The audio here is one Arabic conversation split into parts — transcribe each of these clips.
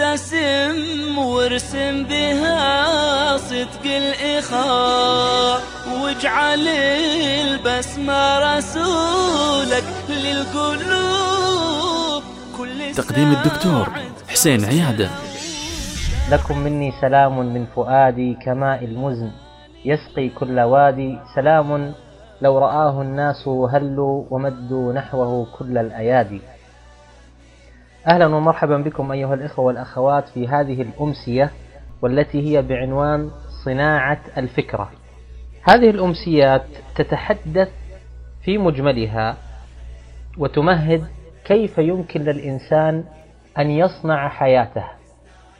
ابتسم وارسم بها صدق الإخاء واجعل البسمة رسولك للقلوب. كل تقديم الدكتور حسين عيادة. لكم مني سلام من فؤادي كماء المزن. يسقي كل وادي سلام. لو رآه الناس هلوا ومدوا نحوه كل الأيادي. أهلا ومرحبا بكم أيها الإخوة والأخوات في هذه الأمسية والتي هي بعنوان صناعة الفكرة. هذه الأمسيات تتحدث في مجملها وتمهد كيف يمكن للإنسان أن يصنع حياته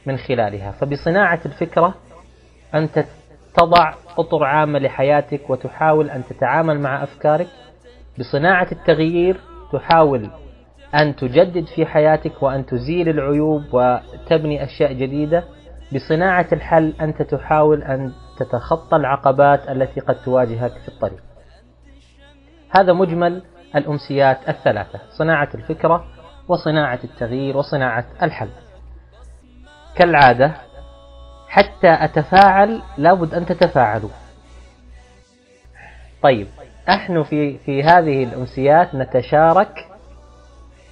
من خلالها. فبصناعة الفكرة أنت تضع أطر عامة لحياتك وتحاول أن تتعامل مع أفكارك. بصناعة التغيير تحاول أن تجدد في حياتك وأن تزيل العيوب وتبني أشياء جديدة. بصناعة الحل أنت تحاول أن تتخطى العقبات التي قد تواجهك في الطريق. هذا مجمل الأمسيات الثلاثة صناعة الفكرة وصناعة التغيير وصناعة الحل. كالعادة حتى أتفاعل لابد أن تتفاعلوا. طيب نحن في في هذه الأمسيات نتشارك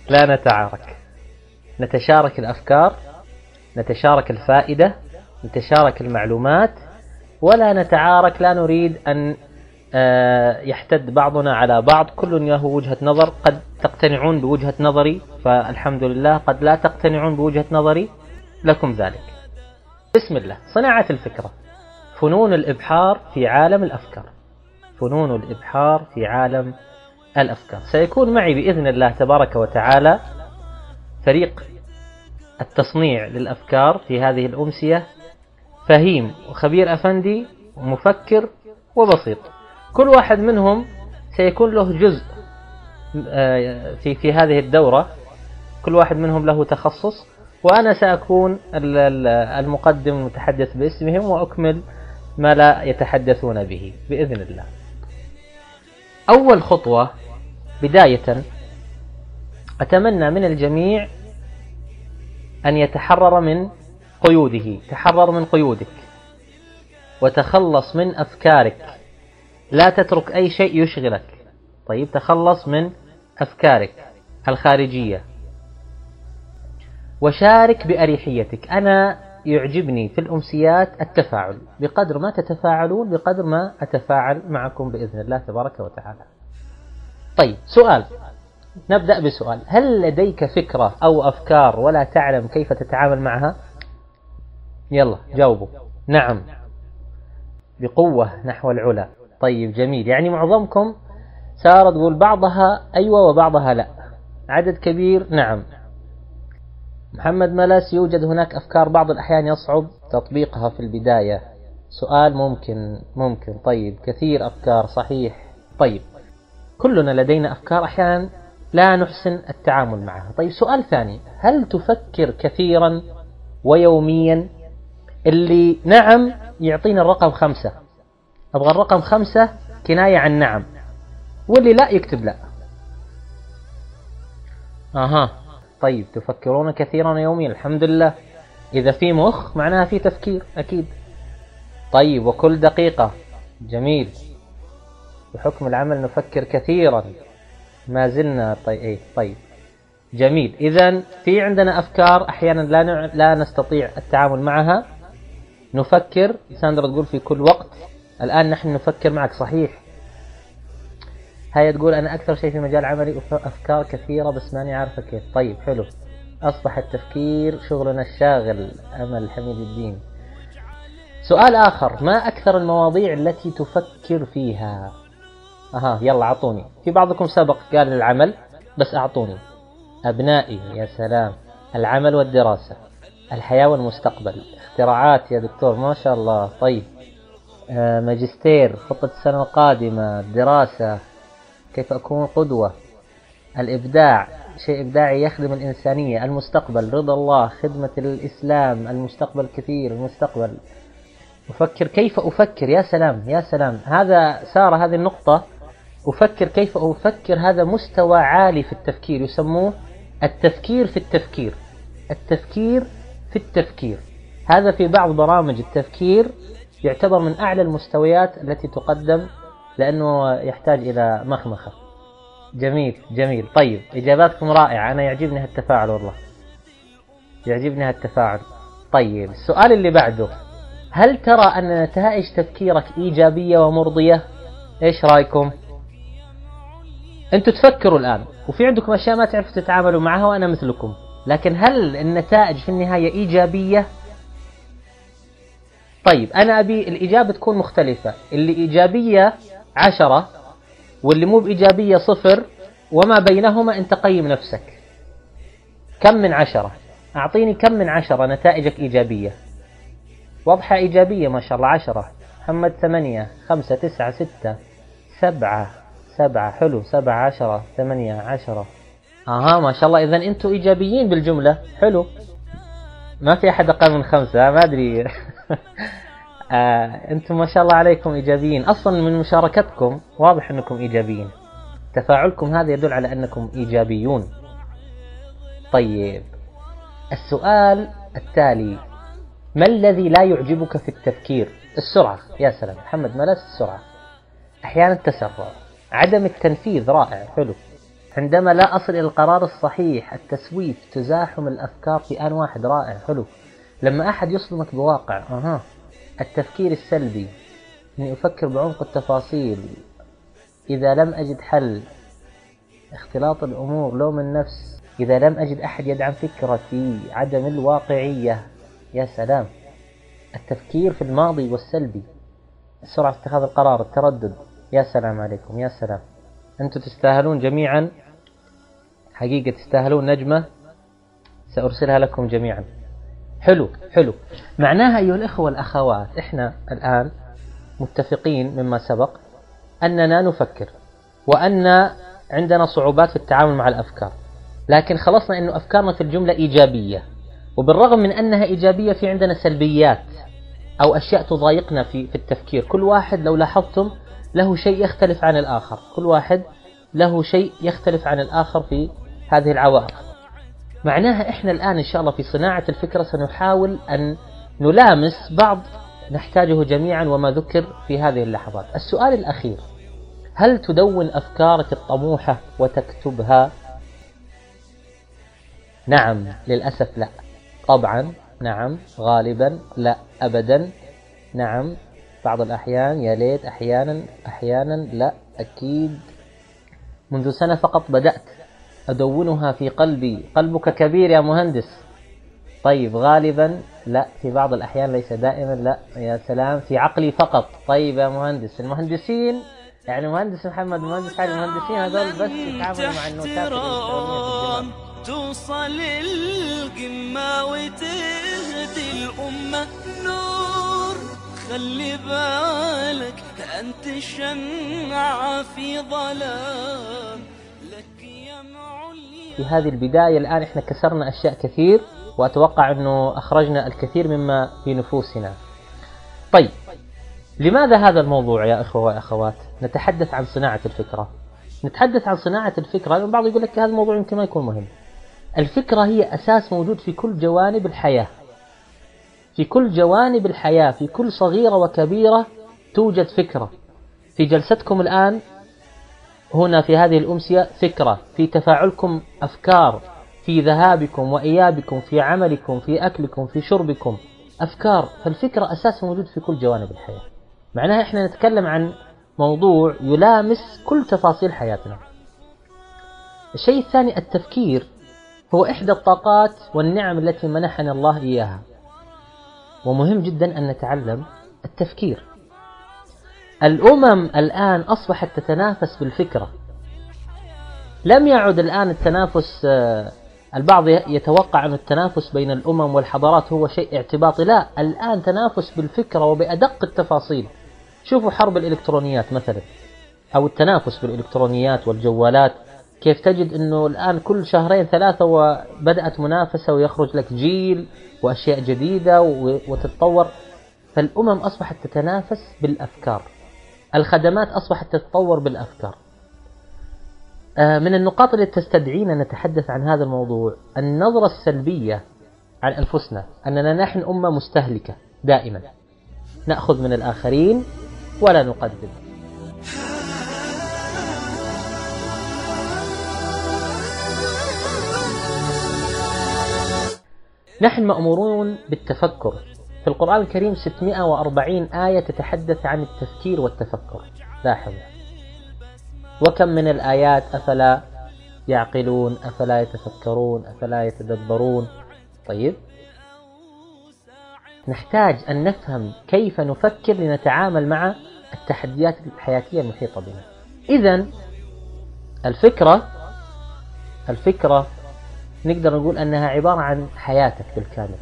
لا نتعارك. نتشارك الأفكار نتشارك الفائدة نتشارك المعلومات ولا نتعارك لا نريد أن آه، يحتد بعضنا على بعض. كل له وجهة نظر قد تقتنعون بوجهة نظري فالحمد لله قد لا تقتنعون بوجهة نظري لكم ذلك. بسم الله. صناعة الفكرة. فنون الإبحار في عالم الأفكار. فنون الإبحار في عالم الأفكار. سيكون معي بإذن الله تبارك وتعالى فريق التصنيع للأفكار في هذه الأمسية فهيم وخبير أفندي ومفكر وبسيط. كل واحد منهم سيكون له جزء آه، في في هذه الدورة. كل واحد منهم له تخصص وأنا سأكون المقدم المتحدث باسمهم وأكمل ما لا يتحدثون به بإذن الله. أول خطوة بداية أتمنى من الجميع أن يتحرر من قيوده تحرر من قيودك وتخلص من أفكارك. لا تترك أي شيء يشغلك. طيب تخلص من أفكارك الخارجية. وشارك بأريحيتك. أنا يعجبني في الأمسيات التفاعل. بقدر ما تتفاعلون بقدر ما أتفاعل معكم بإذن الله تبارك وتعالى. طيب سؤال. نبدأ بسؤال. هل لديك فكرة أو أفكار ولا تعلم كيف تتعامل معها؟ يلا جاوبوا. نعم. بقوة نحو العلا. طيب جميل. يعني معظمكم سارة تقول بعضها أيوة وبعضها لا. عدد كبير؟ نعم. محمد ملس يوجد هناك أفكار بعض الأحيان يصعب تطبيقها في البداية. سؤال ممكن ممكن. طيب كثير أفكار صحيح. طيب. كلنا لدينا أفكار أحيانا لا نحسن التعامل معها. طيب سؤال ثاني. هل تفكر كثيرا ويوميا؟ اللي نعم يعطينا الرقم خمسة. أبغى الرقم خمسة كناية عن نعم. واللي لا يكتب لا. أها. طيب تفكرون كثيرا يوميا الحمد لله. إذا في مخ معناها في تفكير أكيد. طيب وكل دقيقة. جميل. بحكم العمل نفكر كثيرا. ما زلنا طيب, إيه طيب. جميل. إذا في عندنا أفكار أحيانا لا لا نستطيع التعامل معها. نفكر. ساندرا تقول في كل وقت. الآن نحن نفكر معك صحيح. هيا تقول أنا أكثر شيء في مجال عملي أفكار كثيرة بس ماني عارفة كيف. طيب حلو. أصبح التفكير شغلنا الشاغل أمل حميد الدين. سؤال آخر. ما أكثر المواضيع التي تفكر فيها؟ أها يلا أعطوني. في بعضكم سبق قال العمل بس أعطوني. أبنائي يا سلام. العمل والدراسة. الحياة والمستقبل. اختراعات يا دكتور ما شاء الله. طيب. آه، ماجستير خطة السنة القادمة. دراسة. كيف أكون قدوة؟ الإبداع. شيء إبداعي يخدم الإنسانية. المستقبل. رضا الله خدمة الإسلام. المستقبل كثير المستقبل. أفكر كيف أفكر؟ يا سلام يا سلام. هذا سارة هذه النقطة أفكر كيف أفكر هذا مستوى عالي في التفكير يسموه التفكير في التفكير. التفكير في التفكير. هذا في بعض برامج التفكير يعتبر من أعلى المستويات التي تقدم لأنه يحتاج إلى مخمخة. جميل جميل. طيب إجاباتكم رائعة. أنا يعجبني هالتفاعل والله. يعجبني هالتفاعل. طيب السؤال اللي بعده. هل ترى أن نتائج تفكيرك إيجابية ومرضية؟ إيش رأيكم؟ أنتوا تفكروا الآن وفي عندكم أشياء ما تعرفوا تتعاملوا معها وأنا مثلكم. لكن هل النتائج في النهاية إيجابية؟ طيب أنا أبي الإجابة تكون مختلفة. اللي إيجابية عشرة واللي مو بإيجابية صفر وما بينهما أنت قيم نفسك. كم من عشرة؟ أعطيني كم من عشرة نتائجك إيجابية؟ واضحة إيجابية ما شاء الله عشرة. محمد ثمانية خمسة تسعة ستة سبعة. سبعة حلو سبعة عشرة ثمانية عشرة. أها ما شاء الله. اذا أنتم إيجابيين بالجملة. حلو. ما في أحد أقل من خمسة ما أدري. آه أنتم ما شاء الله عليكم إيجابيين. أصلا من مشاركتكم واضح أنكم إيجابيين. تفاعلكم هذا يدل على أنكم إيجابيون. طيب. السؤال التالي. ما الذي لا يعجبك في التفكير؟ السرعة. يا سلام. محمد ملس السرعة؟ أحيانا التسرع. عدم التنفيذ رائع حلو. عندما لا أصل إلى القرار الصحيح التسويف تزاحم الأفكار في آن واحد رائع حلو. لما أحد يصدمك بواقع أها. التفكير السلبي. إني أفكر بعمق التفاصيل. إذا لم أجد حل اختلاط الأمور لوم النفس. إذا لم أجد أحد يدعم فكرتي عدم الواقعية. يا سلام. التفكير في الماضي والسلبي. سرعة اتخاذ القرار التردد. يا سلام عليكم يا سلام. أنتم تستاهلون جميعا؟ حقيقة تستاهلون نجمة؟ سأرسلها لكم جميعا. حلو حلو. معناها أيها الإخوة والأخوات إحنا الآن متفقين مما سبق أننا نفكر وأن عندنا صعوبات في التعامل مع الأفكار. لكن خلصنا أنه أفكارنا في الجملة إيجابية. وبالرغم من أنها إيجابية في عندنا سلبيات أو أشياء تضايقنا في, في التفكير. كل واحد لو لاحظتم له شيء يختلف عن الآخر. كل واحد له شيء يختلف عن الآخر في هذه العوائق. معناها إحنا الآن إن شاء الله في صناعة الفكرة سنحاول أن نلامس بعض نحتاجه جميعا وما ذكر في هذه اللحظات. السؤال الأخير هل تدون أفكارك الطموحة وتكتبها؟ نعم للأسف لا. طبعا نعم. غالبا لا. أبدا نعم. بعض الأحيان يا ليت أحيانا أحيانا لا أكيد منذ سنة فقط بدأت أدونها في قلبي. قلبك كبير يا مهندس. طيب غالبا لا في بعض الأحيان ليس دائما لا يا سلام في عقلي فقط. طيب يا مهندس المهندسين يعني مهندس محمد مهندس علي المهندسين هذول بس يتعاملوا مع النوتات توصل القمة وتهدي الأمة. خلي بالك أنت الشمعة في ظلام. لك يا معلي في هذه البداية الآن إحنا كسرنا أشياء كثير وأتوقع أنه أخرجنا الكثير مما في نفوسنا. طيب لماذا هذا الموضوع يا إخوة وأخوات؟ نتحدث عن صناعة الفكرة. نتحدث عن صناعة الفكرة البعض يقول لك هذا الموضوع يمكن ما يكون مهم. الفكرة هي أساس موجود في كل جوانب الحياة. في كل جوانب الحياة في كل صغيرة وكبيرة توجد فكرة. في جلستكم الآن هنا في هذه الأمسية فكرة في تفاعلكم أفكار في ذهابكم وإيابكم في عملكم في أكلكم في شربكم أفكار. فالفكرة أساس موجود في كل جوانب الحياة. معناها إحنا نتكلم عن موضوع يلامس كل تفاصيل حياتنا. الشيء الثاني التفكير هو إحدى الطاقات والنعم التي منحنا الله إياها. ومهم جدا أن نتعلم التفكير. الأمم الآن أصبحت تتنافس بالفكرة. لم يعد الآن التنافس البعض يتوقع أن التنافس بين الأمم والحضارات هو شيء اعتباطي. لا الآن تنافس بالفكرة وبأدق التفاصيل. شوفوا حرب الإلكترونيات مثلا أو التنافس بالإلكترونيات والجوالات. كيف تجد أنه الآن كل شهرين ثلاثة وبدأت منافسة ويخرج لك جيل وأشياء جديدة وتتطور. فالأمم أصبحت تتنافس بالأفكار. الخدمات أصبحت تتطور بالأفكار. آه، من النقاط التي تستدعينا نتحدث عن هذا الموضوع النظرة السلبية عن أنفسنا أننا نحن أمة مستهلكة دائما. نأخذ من الآخرين ولا نقدم. نحن مأمورون بالتفكر. في القرآن الكريم 640 آية تتحدث عن التفكير والتفكر. لاحظ وكم من الآيات أفلا يعقلون أفلا يتفكرون أفلا يتدبرون؟ طيب. نحتاج أن نفهم كيف نفكر لنتعامل مع التحديات الحياتية المحيطة بنا. إذا الفكرة الفكرة نقدر نقول أنها عبارة عن حياتك بالكامل.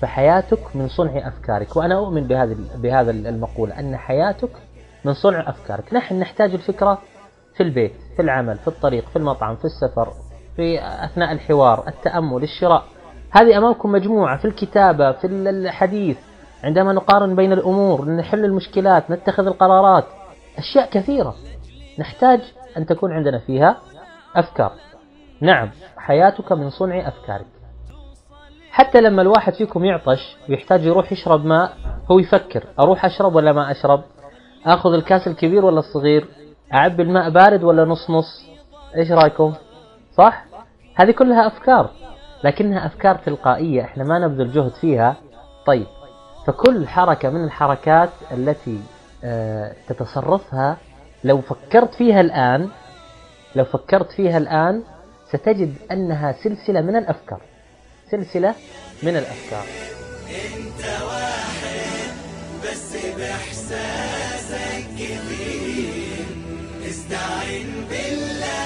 فحياتك من صنع أفكارك. وأنا أؤمن بهذه بهذا المقولة أن حياتك من صنع أفكارك. نحن نحتاج الفكرة في البيت في العمل في الطريق في المطعم في السفر في أثناء الحوار التأمل الشراء. هذه أمامكم مجموعة في الكتابة في الحديث. عندما نقارن بين الأمور نحل المشكلات نتخذ القرارات. أشياء كثيرة. نحتاج أن تكون عندنا فيها أفكار. نعم حياتك من صنع أفكارك. حتى لما الواحد فيكم يعطش ويحتاج يروح يشرب ماء هو يفكر أروح أشرب ولا ما أشرب؟ أخذ الكاس الكبير ولا الصغير؟ أعبي الماء بارد ولا نص نص؟ إيش رأيكم؟ صح؟ هذه كلها أفكار لكنها أفكار تلقائية إحنا ما نبذل جهد فيها. طيب فكل حركة من الحركات التي آه، تتصرفها لو فكرت فيها الآن لو فكرت فيها الآن ستجد أنها سلسلة من الأفكار. سلسلة من الأفكار. انت واحد بس بإحساسك كبير استعن بالله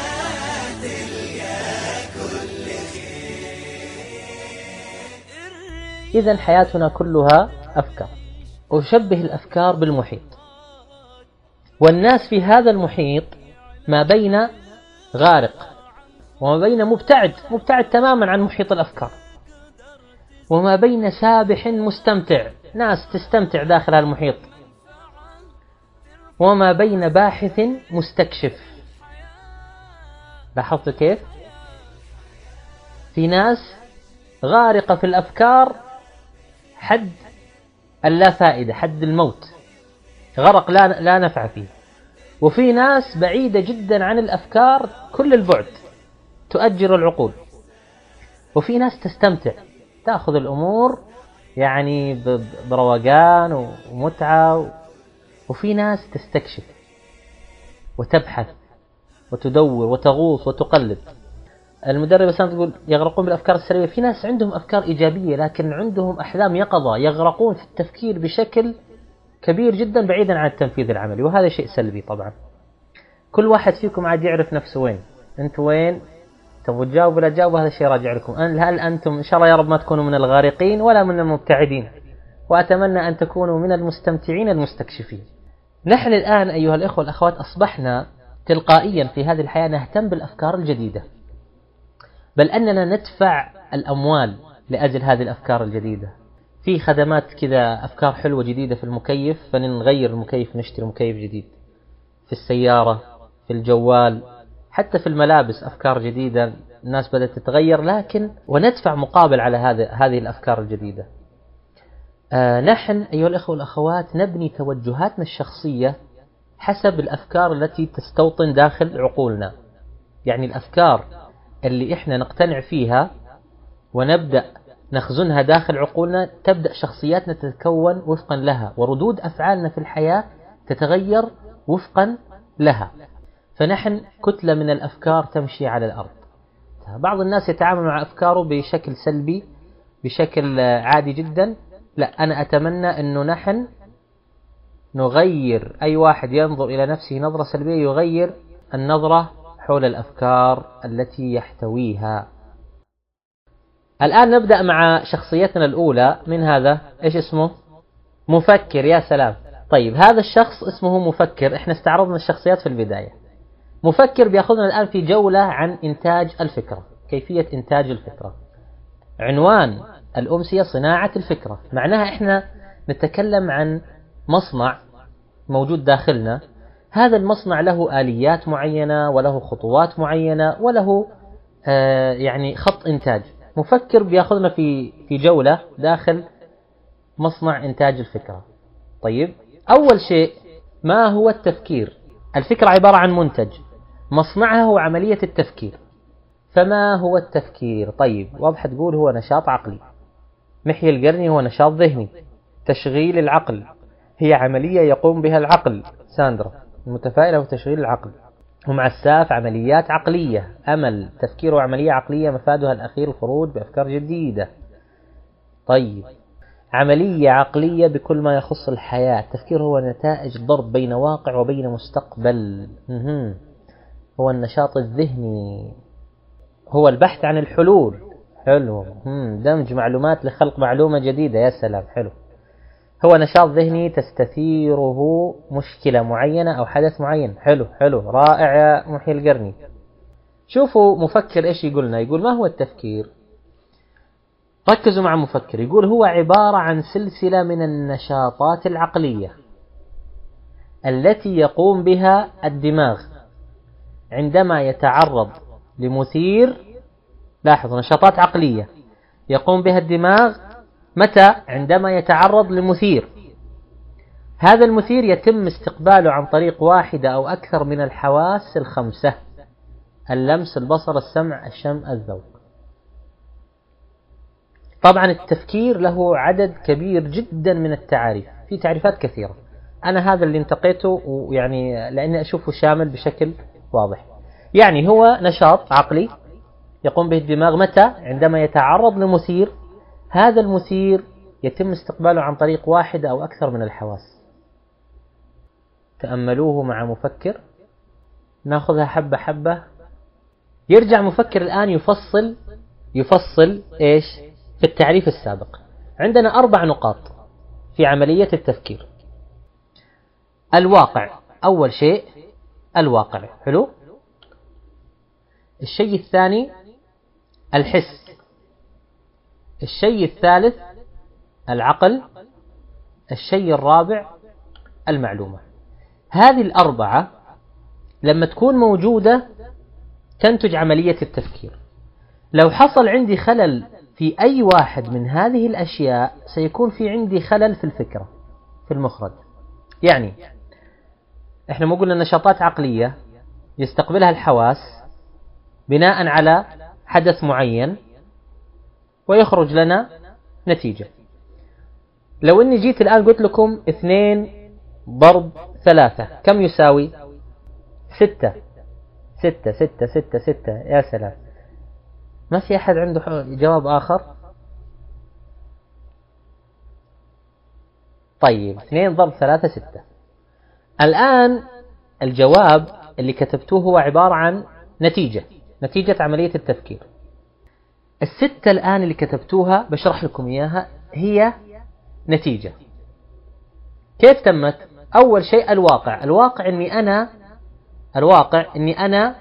إذا حياتنا كلها أفكار. أشبه الأفكار بالمحيط. والناس في هذا المحيط ما بين غارق. وما بين مبتعد مبتعد تماما عن محيط الأفكار. وما بين سابح مستمتع ناس تستمتع داخل المحيط وما بين باحث مستكشف. لاحظت كيف؟ في ناس غارقة في الأفكار حد اللا فائدة حد الموت. غرق لا, لا نفع فيه. وفي ناس بعيدة جدا عن الأفكار كل البعد. تؤجر العقول. وفي ناس تستمتع تأخذ الأمور يعني بروقان ومتعة وفي ناس تستكشف وتبحث وتدور وتغوص وتقلد المدربة سامة تقول يغرقون بالأفكار السلبية. في ناس عندهم أفكار إيجابية لكن عندهم أحلام يقظة يغرقون في التفكير بشكل كبير جدا بعيدا عن التنفيذ العملي. وهذا شيء سلبي طبعا. كل واحد فيكم عاد يعرف نفسه وين. أنت وين؟ تبغوا تجاوبوا ولا تجاوبوا هذا الشيء راجع لكم. هل أنتم إن شاء الله يا رب ما تكونوا من الغارقين ولا من المبتعدين؟ وأتمنى أن تكونوا من المستمتعين المستكشفين. نحن الآن أيها الإخوة والأخوات أصبحنا تلقائيا في هذه الحياة نهتم بالأفكار الجديدة. بل أننا ندفع الأموال لأجل هذه الأفكار الجديدة. في خدمات كذا أفكار حلوة جديدة في المكيف فنغير المكيف نشتري مكيف جديد. في السيارة في الجوال حتى في الملابس أفكار جديدة الناس بدأت تتغير لكن وندفع مقابل على هذه هذه الأفكار الجديدة. آه نحن أيها الأخوة والأخوات نبني توجهاتنا الشخصية حسب الأفكار التي تستوطن داخل عقولنا. يعني الأفكار اللي إحنا نقتنع فيها ونبدأ نخزنها داخل عقولنا تبدأ شخصياتنا تتكون وفقا لها وردود أفعالنا في الحياة تتغير وفقا لها. فنحن كتلة من الأفكار تمشي على الأرض. بعض الناس يتعامل مع أفكاره بشكل سلبي بشكل عادي جدا. لا أنا أتمنى أنه نحن نغير أي واحد ينظر إلى نفسه نظرة سلبية يغير النظرة حول الأفكار التي يحتويها. الآن نبدأ مع شخصيتنا الأولى. من هذا؟ إيش اسمه؟ مفكر. يا سلام. طيب هذا الشخص اسمه مفكر. إحنا استعرضنا الشخصيات في البداية. مفكر بيأخذنا الآن في جولة عن إنتاج الفكرة كيفية إنتاج الفكرة. عنوان الأمسية صناعة الفكرة. معناها إحنا نتكلم عن مصنع موجود داخلنا. هذا المصنع له آليات معينة وله خطوات معينة وله آه يعني خط إنتاج. مفكر بيأخذنا في في جولة داخل مصنع إنتاج الفكرة. طيب أول شيء ما هو التفكير؟ الفكرة عبارة عن منتج. مصنعها هو عملية التفكير. فما هو التفكير؟ طيب واضح تقول هو نشاط عقلي. محي القرني هو نشاط ذهني. تشغيل العقل. هي عملية يقوم بها العقل. ساندرا المتفائلة وتشغيل العقل. ومع الساف عمليات عقلية. أمل تفكير عملية عقلية مفادها الأخير الخروج بأفكار جديدة. طيب عملية عقلية بكل ما يخص الحياة. التفكير هو نتائج ضرب بين واقع وبين مستقبل. مهم. هو النشاط الذهني هو البحث عن الحلول. حلو. دمج معلومات لخلق معلومة جديدة. يا سلام حلو. هو نشاط ذهني تستثيره مشكلة معينة أو حدث معين. حلو حلو. رائع يا محي القرني. شوفوا مفكر إيش يقولنا؟ يقول ما هو التفكير؟ ركزوا مع مفكر. يقول هو عبارة عن سلسلة من النشاطات العقلية التي يقوم بها الدماغ. عندما يتعرض لمثير لاحظوا نشاطات عقلية يقوم بها الدماغ متى؟ عندما يتعرض لمثير. هذا المثير يتم استقباله عن طريق واحدة أو أكثر من الحواس الخمسة اللمس البصر السمع الشم الذوق. طبعا التفكير له عدد كبير جدا من التعاريف في تعريفات كثيرة. أنا هذا اللي انتقيته ويعني لأني أشوفه شامل بشكل واضح. يعني هو نشاط عقلي يقوم به الدماغ متى؟ عندما يتعرض لمثير هذا المثير يتم استقباله عن طريق واحد أو أكثر من الحواس. تأملوه مع مفكر. ناخذها حبة حبة. يرجع مفكر الآن يفصل يفصل إيش؟ في التعريف السابق. عندنا أربع نقاط في عملية التفكير. الواقع. أول شيء الواقع. حلو؟ الشيء الثاني الحس. الشيء الثالث العقل. الشيء الرابع المعلومة. هذه الأربعة لما تكون موجودة تنتج عملية التفكير. لو حصل عندي خلل في أي واحد من هذه الأشياء سيكون في عندي خلل في الفكرة في المخرج. يعني إحنا مو قلنا نشاطات عقلية يستقبلها الحواس بناء على حدث معين ويخرج لنا نتيجة. لو إني جيت الآن قلت لكم اثنين ضرب ثلاثة كم يساوي؟ ستة. ستة ستة ستة ستة. يا سلام. ما في أحد عنده جواب آخر؟ طيب اثنين ضرب ثلاثة ستة. الآن الجواب اللي كتبتوه هو عبارة عن نتيجة نتيجة عملية التفكير. الستة الآن اللي كتبتوها بشرح لكم إياها هي نتيجة. كيف تمت؟ أول شيء الواقع. الواقع أني أنا الواقع أني أنا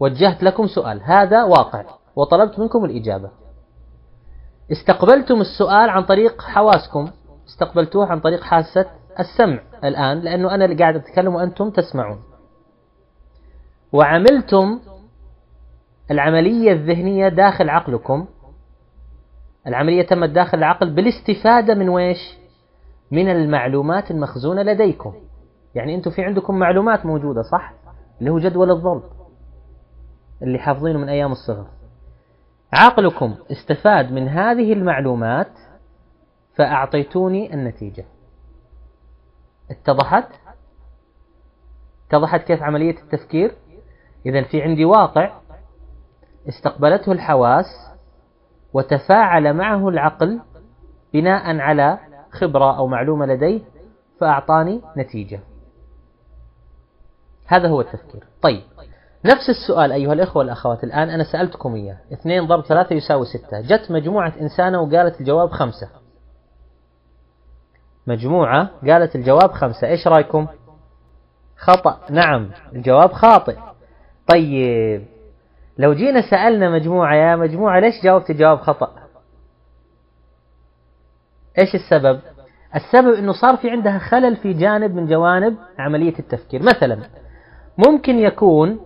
وجهت لكم سؤال. هذا واقع وطلبت منكم الإجابة. استقبلتم السؤال عن طريق حواسكم. استقبلتوه عن طريق حاسة السمع الآن لأنه أنا اللي قاعد أتكلم وأنتم تسمعون. وعملتم العملية الذهنية داخل عقلكم. العملية تمت داخل العقل بالاستفادة من ويش؟ من المعلومات المخزونة لديكم. يعني أنتم في عندكم معلومات موجودة صح؟ اللي هو جدول الضرب اللي حافظينه من أيام الصغر. عقلكم استفاد من هذه المعلومات فأعطيتوني النتيجة. اتضحت؟ اتضحت كيف عملية التفكير؟ إذا في عندي واقع استقبلته الحواس وتفاعل معه العقل بناء على خبرة أو معلومة لديه فأعطاني نتيجة. هذا هو التفكير. طيب نفس السؤال أيها الإخوة والأخوات الآن أنا سألتكم إياه. اثنين ضرب ثلاثة يساوي ستة. جت مجموعة إنسانة وقالت الجواب خمسة. مجموعة قالت الجواب خمسة. إيش رأيكم؟ خطأ. نعم الجواب خاطئ. طيب لو جينا سألنا مجموعة يا مجموعة ليش جاوبت الجواب خطأ؟ إيش السبب؟ السبب أنه صار في عندها خلل في جانب من جوانب عملية التفكير. مثلا ممكن يكون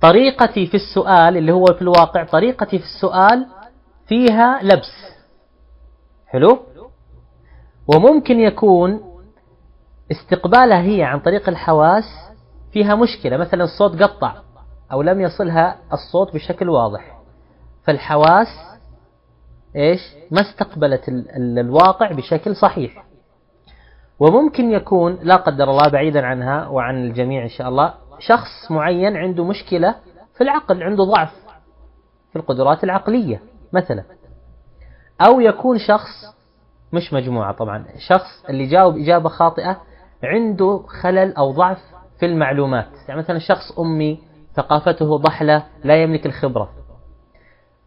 طريقتي في السؤال اللي هو في الواقع طريقتي في السؤال فيها لبس. حلو؟ وممكن يكون استقبالها هي عن طريق الحواس فيها مشكلة مثلا الصوت قطع أو لم يصلها الصوت بشكل واضح. فالحواس إيش؟ ما استقبلت الواقع بشكل صحيح. وممكن يكون لا قدر الله بعيدا عنها وعن الجميع إن شاء الله شخص معين عنده مشكلة في العقل عنده ضعف في القدرات العقلية مثلا. أو يكون شخص مش مجموعة طبعا. شخص اللي جاوب إجابة خاطئة عنده خلل أو ضعف في المعلومات. يعني مثلا شخص أمي ثقافته ضحلة لا يملك الخبرة.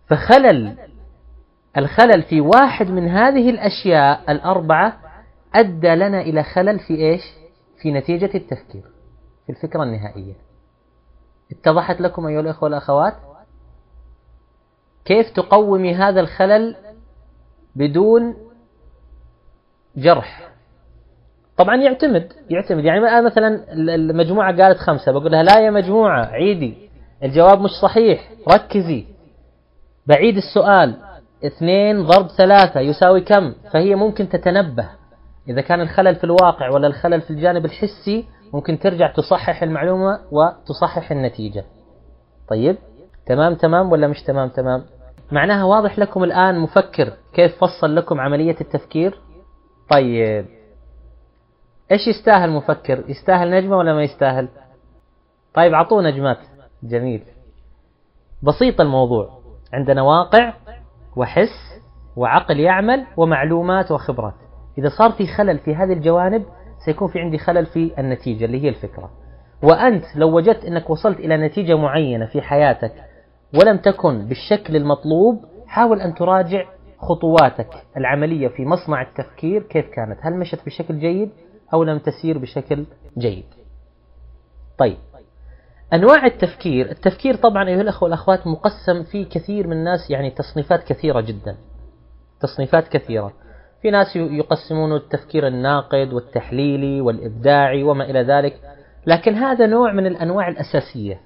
فخلل الخلل في واحد من هذه الأشياء الأربعة أدى لنا إلى خلل في إيش؟ في نتيجة التفكير في الفكرة النهائية. اتضحت لكم أيها الأخوة والأخوات؟ كيف تقومي هذا الخلل بدون جرح. طبعا يعتمد يعتمد. يعني مثلا المجموعة قالت خمسة بقول لها لا يا مجموعة عيدي. الجواب مش صحيح. ركزي. بعيد السؤال. اثنين ضرب ثلاثة. يساوي كم؟ فهي ممكن تتنبه. إذا كان الخلل في الواقع ولا الخلل في الجانب الحسي ممكن ترجع تصحح المعلومة وتصحح النتيجة. طيب؟ تمام تمام ولا مش تمام؟ تمام. معناها واضح لكم الآن مفكر كيف فصل لكم عملية التفكير؟ طيب. إيش يستاهل مفكر؟ يستاهل نجمة ولا ما يستاهل؟ طيب عطونا نجمات. جميل. بسيط الموضوع. عندنا واقع وحس وعقل يعمل ومعلومات وخبرات. إذا صار في خلل في هذه الجوانب سيكون في عندي خلل في النتيجة اللي هي الفكرة. وأنت لو وجدت أنك وصلت إلى نتيجة معينة في حياتك ولم تكن بالشكل المطلوب حاول أن تراجع خطواتك العملية في مصنع التفكير كيف كانت؟ هل مشت بشكل جيد أو لم تسير بشكل جيد؟ طيب. أنواع التفكير التفكير طبعا أيها الأخوة والأخوات مقسم في كثير من الناس يعني تصنيفات كثيرة جدا. تصنيفات كثيرة. في ناس يقسمون التفكير الناقد والتحليلي والإبداعي وما إلى ذلك. لكن هذا نوع من الأنواع الأساسية.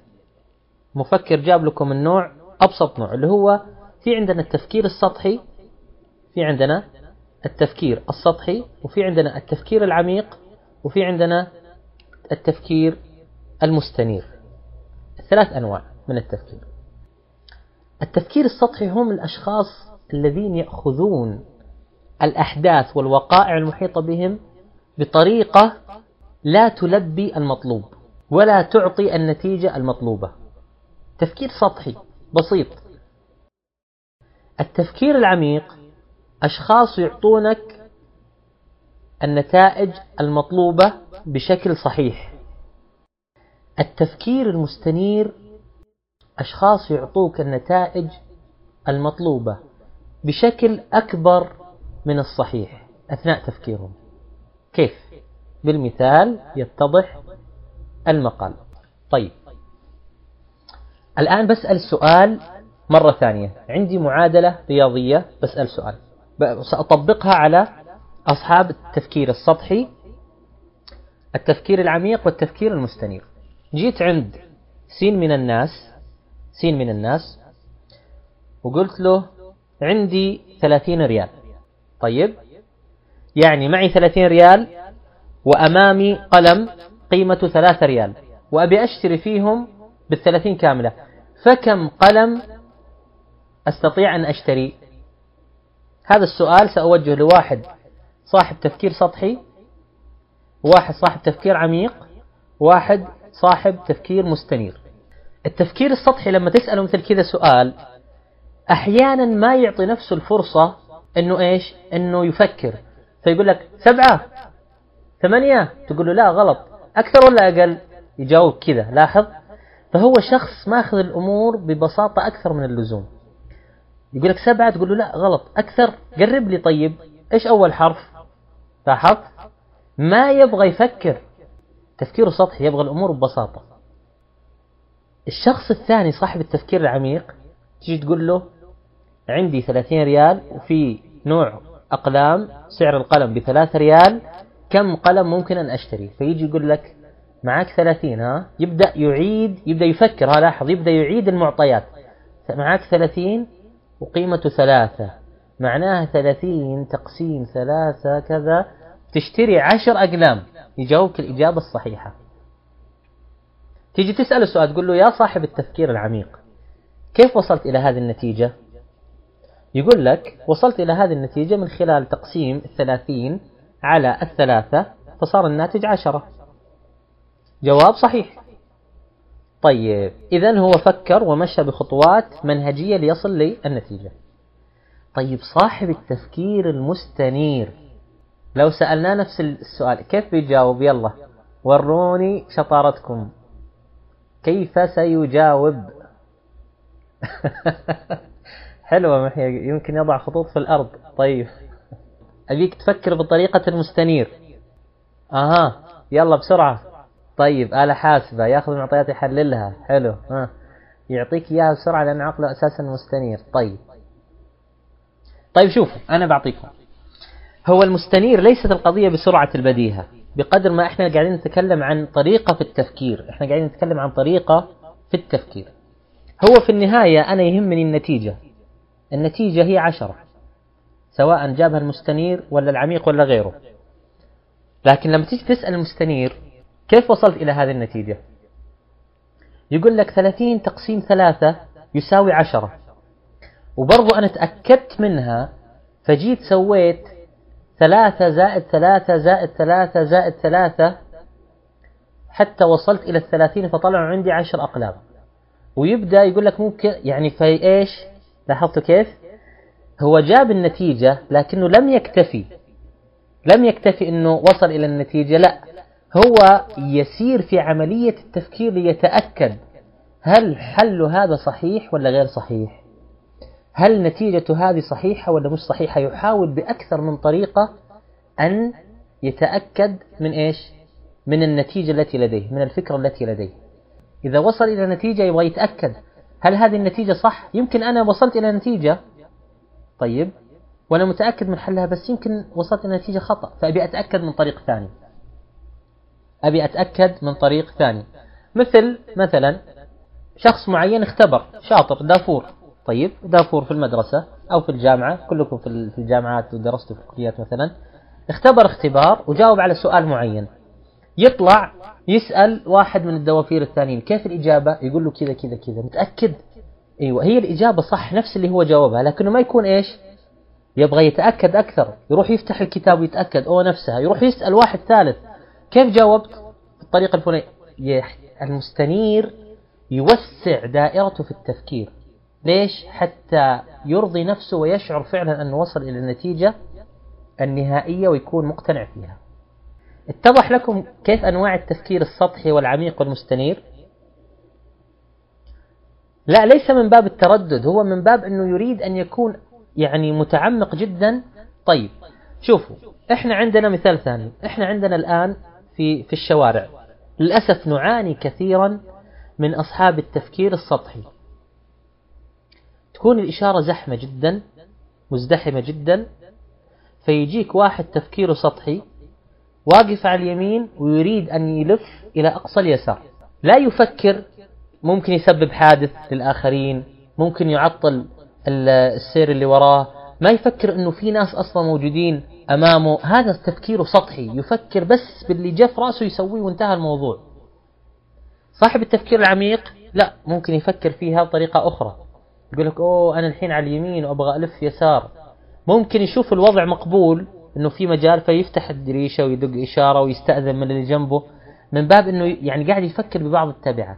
مفكر جاب لكم النوع أبسط نوع اللي هو في عندنا التفكير السطحي في عندنا التفكير السطحي وفي عندنا التفكير العميق وفي عندنا التفكير المستنير. ثلاث أنواع من التفكير. التفكير السطحي هم الأشخاص الذين يأخذون الأحداث والوقائع المحيطة بهم بطريقة لا تلبي المطلوب ولا تعطي النتيجة المطلوبة. تفكير سطحي بسيط. التفكير العميق أشخاص يعطونك النتائج المطلوبة بشكل صحيح. التفكير المستنير أشخاص يعطوك النتائج المطلوبة بشكل أكبر من الصحيح أثناء تفكيرهم. كيف؟ بالمثال يتضح المقال. طيب. الآن بسأل سؤال مرة ثانية. عندي معادلة رياضية بسأل سؤال. سأطبقها على أصحاب التفكير السطحي التفكير العميق والتفكير المستنير. جيت عند سين من الناس سين من الناس وقلت له عندي ثلاثين ريال. طيب؟ يعني معي ثلاثين ريال وأمامي قلم قيمته ثلاثة ريال وأبي أشتري فيهم بالثلاثين كاملة. فكم قلم أستطيع أن أشتري؟ هذا السؤال سأوجه لواحد صاحب تفكير سطحي واحد صاحب تفكير عميق واحد صاحب تفكير مستنير. التفكير السطحي لما تسأله مثل كذا سؤال أحيانا ما يعطي نفسه الفرصة أنه إيش؟ أنه يفكر. فيقول لك سبعة ثمانية تقول له لا غلط. أكثر ولا أقل؟ يجاوب كذا لاحظ؟ فهو شخص ماخذ الأمور ببساطة أكثر من اللزوم. يقول لك سبعة تقول له لا غلط. أكثر قرب لي طيب. إيش أول حرف؟ لاحظت؟ ما يبغى يفكر. تفكيره سطحي يبغى الأمور ببساطة. الشخص الثاني صاحب التفكير العميق تيجي تقول له عندي 30 ريال وفي نوع أقلام سعر القلم بثلاثة ريال كم قلم ممكن أن أشتري؟ فيجي يقول لك معك 30 ها؟ يبدأ يعيد يبدأ يفكر ها لاحظ يبدأ يعيد المعطيات. معك 30 وقيمته ثلاثة. معناها 30 تقسيم ثلاثة كذا. تشتري عشر أقلام. يجاوبك الإجابة الصحيحة. تيجي تسأل السؤال تقول له يا صاحب التفكير العميق كيف وصلت إلى هذه النتيجة؟ يقول لك وصلت إلى هذه النتيجة من خلال تقسيم الثلاثين على الثلاثة فصار الناتج عشرة. جواب صحيح. طيب إذا هو فكر ومشى بخطوات منهجية ليصل للنتيجة. طيب صاحب التفكير المستنير. لو سألناه نفس السؤال كيف بيجاوب؟ يلا وروني شطارتكم. كيف سيجاوب؟ حلوة محيا يمكن يضع خطوط في الأرض. طيب أبيك تفكر بطريقة المستنير. أها يلا بسرعة. طيب آلة حاسبة ياخذ المعطيات يحللها. حلو. ها. يعطيك إياها بسرعة لأن عقله أساسا مستنير. طيب. طيب شوفوا أنا بعطيكم. هو المستنير ليست القضية بسرعة البديهة بقدر ما إحنا قاعدين نتكلم عن طريقة في التفكير. إحنا قاعدين نتكلم عن طريقة في التفكير. هو في النهاية أنا يهمني النتيجة. النتيجة هي عشرة سواء جابها المستنير ولا العميق ولا غيره. لكن لما تيجي تسأل المستنير كيف وصلت إلى هذه النتيجة؟ يقول لك ثلاثين تقسيم ثلاثة يساوي عشرة. وبرضو أنا تأكدت منها فجيت سويت ثلاثة زائد ثلاثة زائد ثلاثة زائد ثلاثة حتى وصلت إلى الثلاثين فطلعوا عندي عشر أقلام. ويبدأ يقول لك ممكن يعني في إيش؟ لاحظتوا كيف؟ هو جاب النتيجة لكنه لم يكتفي. لم يكتفي أنه وصل إلى النتيجة لا. هو يسير في عملية التفكير ليتأكد هل حل هذا صحيح ولا غير صحيح. هل نتيجة هذه صحيحة ولا مش صحيحة؟ يحاول بأكثر من طريقة أن يتأكد من إيش؟ من النتيجة التي لديه من الفكرة التي لديه. إذا وصل إلى نتيجة يبغى يتأكد هل هذه النتيجة صح؟ يمكن أنا وصلت إلى نتيجة. طيب. وأنا متأكد من حلها بس يمكن وصلت إلى نتيجة خطأ فأبي أتأكد من طريق ثاني. أبي أتأكد من طريق ثاني. مثل مثلا شخص معين اختبر شاطر دافور. طيب دافور في المدرسة أو في الجامعة كلكم في الجامعات ودرستوا في الكليات مثلا. اختبر اختبار وجاوب على سؤال معين. يطلع يسأل واحد من الدوافير الثانيين كيف الإجابة؟ يقول له كذا كذا كذا. متأكد؟ أيوة هي الإجابة صح نفس اللي هو جاوبها لكنه ما يكون إيش؟ يبغى يتأكد أكثر. يروح يفتح الكتاب ويتأكد أو نفسها. يروح يسأل واحد ثالث. كيف جاوبت؟ بالطريقة الفلانية المستنير يوسع دائرته في التفكير. ليش؟ حتى يرضي نفسه ويشعر فعلا أنه وصل إلى النتيجة النهائية ويكون مقتنع فيها. اتضح لكم كيف أنواع التفكير السطحي والعميق والمستنير؟ لا ليس من باب التردد هو من باب أنه يريد أن يكون يعني متعمق جدا. طيب شوفوا إحنا عندنا مثال ثاني. إحنا عندنا الآن في في الشوارع. للأسف نعاني كثيرا من أصحاب التفكير السطحي. تكون الإشارة زحمة جدا مزدحمة جدا فيجيك واحد تفكيره سطحي واقف على اليمين ويريد أن يلف إلى أقصى اليسار. لا يفكر ممكن يسبب حادث للآخرين ممكن يعطل السير اللي وراه. ما يفكر أنه في ناس أصلا موجودين أمامه. هذا تفكيره سطحي. يفكر بس باللي جاء في رأسه يسويه وانتهى الموضوع. صاحب التفكير العميق؟ لا ممكن يفكر فيها بطريقة أخرى. يقول لك أوه أنا الحين على اليمين وأبغى ألف يسار. ممكن يشوف الوضع مقبول إنه في مجال فيفتح الدريشة ويدق إشارة ويستأذن من اللي جنبه من باب إنه يعني قاعد يفكر ببعض التبعات.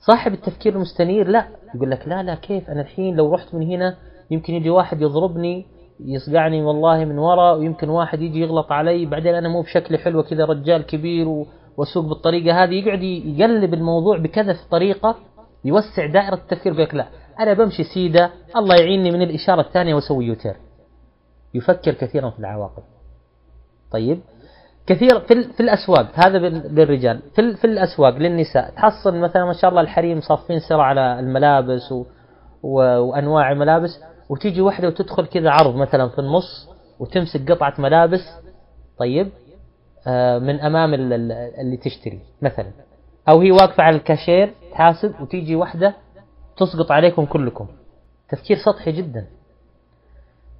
صاحب التفكير المستنير لا. يقول لك لا لا كيف؟ أنا الحين لو رحت من هنا يمكن يجي واحد يضربني يصقعني والله من وراء ويمكن واحد يجي يغلط علي بعدين أنا مو بشكلي حلوة كذا رجال كبير وأسوق بالطريقة هذه يقعد يقلب الموضوع بكذا طريقة يوسع دائرة التفكير يقول لك لا أنا بمشي سيده الله يعيني من الإشارة الثانية وأسوي يوتير. يفكر كثيرا في العواقب. طيب كثير في, في الأسواق هذا للرجال. في, في الأسواق للنساء تحصل مثلا ما شاء الله الحريم صافين سرعه على الملابس و وأنواع الملابس. وتيجي واحدة وتدخل كذا عرض مثلا في النص وتمسك قطعة ملابس طيب آه من أمام اللي تشتري مثلا. أو هي واقفة على الكاشير تحاسب وتيجي واحدة تسقط عليكم كلكم. تفكير سطحي جدا.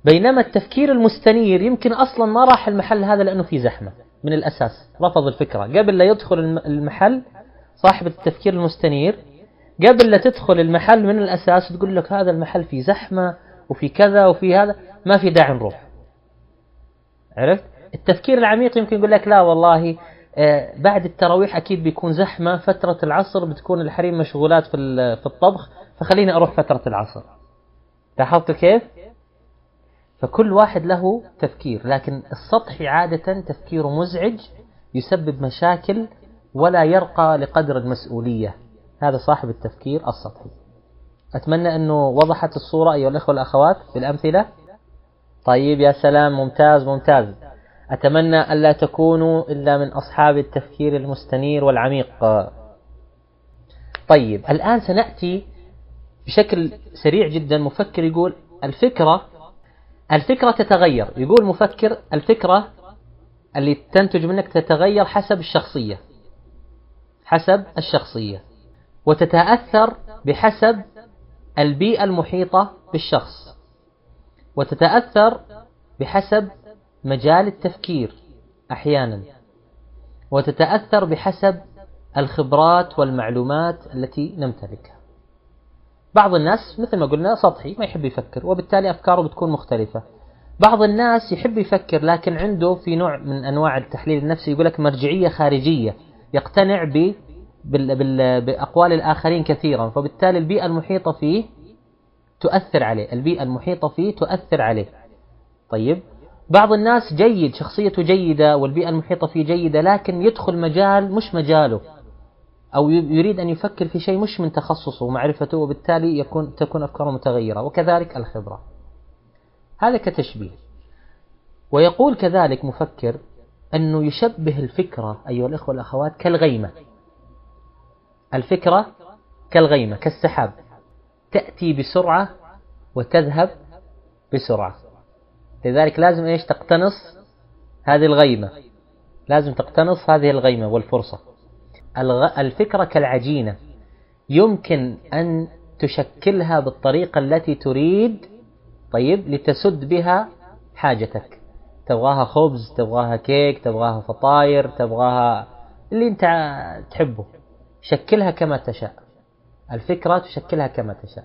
بينما التفكير المستنير يمكن أصلا ما راح المحل هذا لأنه في زحمة من الأساس. رفض الفكرة. قبل لا يدخل المحل صاحب التفكير المستنير قبل لا تدخل المحل من الأساس تقول لك هذا المحل فيه زحمة وفي كذا وفي هذا ما في داعي نروح. عرفت؟ التفكير العميق يمكن يقول لك لا والله آه، بعد التراويح أكيد بيكون زحمة فترة العصر بتكون الحريم مشغولات في في الطبخ فخليني أروح فترة العصر. لاحظت كيف؟ فكل واحد له تفكير لكن السطحي عادة تفكيره مزعج يسبب مشاكل ولا يرقى لقدر المسؤولية. هذا صاحب التفكير السطحي. أتمنى أنه وضحت الصورة أيها الأخوة والأخوات بالأمثلة طيب يا سلام ممتاز ممتاز. أتمنى ألا تكونوا إلا من أصحاب التفكير المستنير والعميق. طيب الآن سنأتي بشكل سريع جدا. مفكر يقول الفكرة الفكرة تتغير. يقول مفكر الفكرة اللي تنتج منك تتغير حسب الشخصية حسب الشخصية وتتأثر بحسب البيئة المحيطة بالشخص وتتأثر بحسب مجال التفكير أحيانا وتتأثر بحسب الخبرات والمعلومات التي نمتلكها. بعض الناس مثل ما قلنا سطحي ما يحب يفكر وبالتالي أفكاره بتكون مختلفة. بعض الناس يحب يفكر لكن عنده في نوع من أنواع التحليل النفسي يقول لك مرجعية خارجية يقتنع بأقوال الآخرين كثيرا. فبالتالي البيئة المحيطة فيه تؤثر عليه. البيئة المحيطة فيه تؤثر عليه. طيب. بعض الناس جيد شخصيته جيدة والبيئة المحيطة فيه جيدة لكن يدخل مجال مش مجاله. أو يريد أن يفكر في شيء مش من تخصصه ومعرفته وبالتالي يكون تكون أفكاره متغيرة. وكذلك الخبرة. هذا كتشبيه. ويقول كذلك مفكر أنه يشبه الفكرة أيها الأخوة والأخوات كالغيمة. الفكرة كالغيمة كالسحاب. تأتي بسرعة وتذهب بسرعة. لذلك لازم إيش؟ تقتنص هذه الغيمة. لازم تقتنص هذه الغيمة والفرصة. الفكرة كالعجينة. يمكن أن تشكلها بالطريقة التي تريد طيب لتسد بها حاجتك. تبغاها خبز تبغاها كيك تبغاها فطاير تبغاها اللي أنت تحبه. شكلها كما تشاء. الفكرة تشكلها كما تشاء.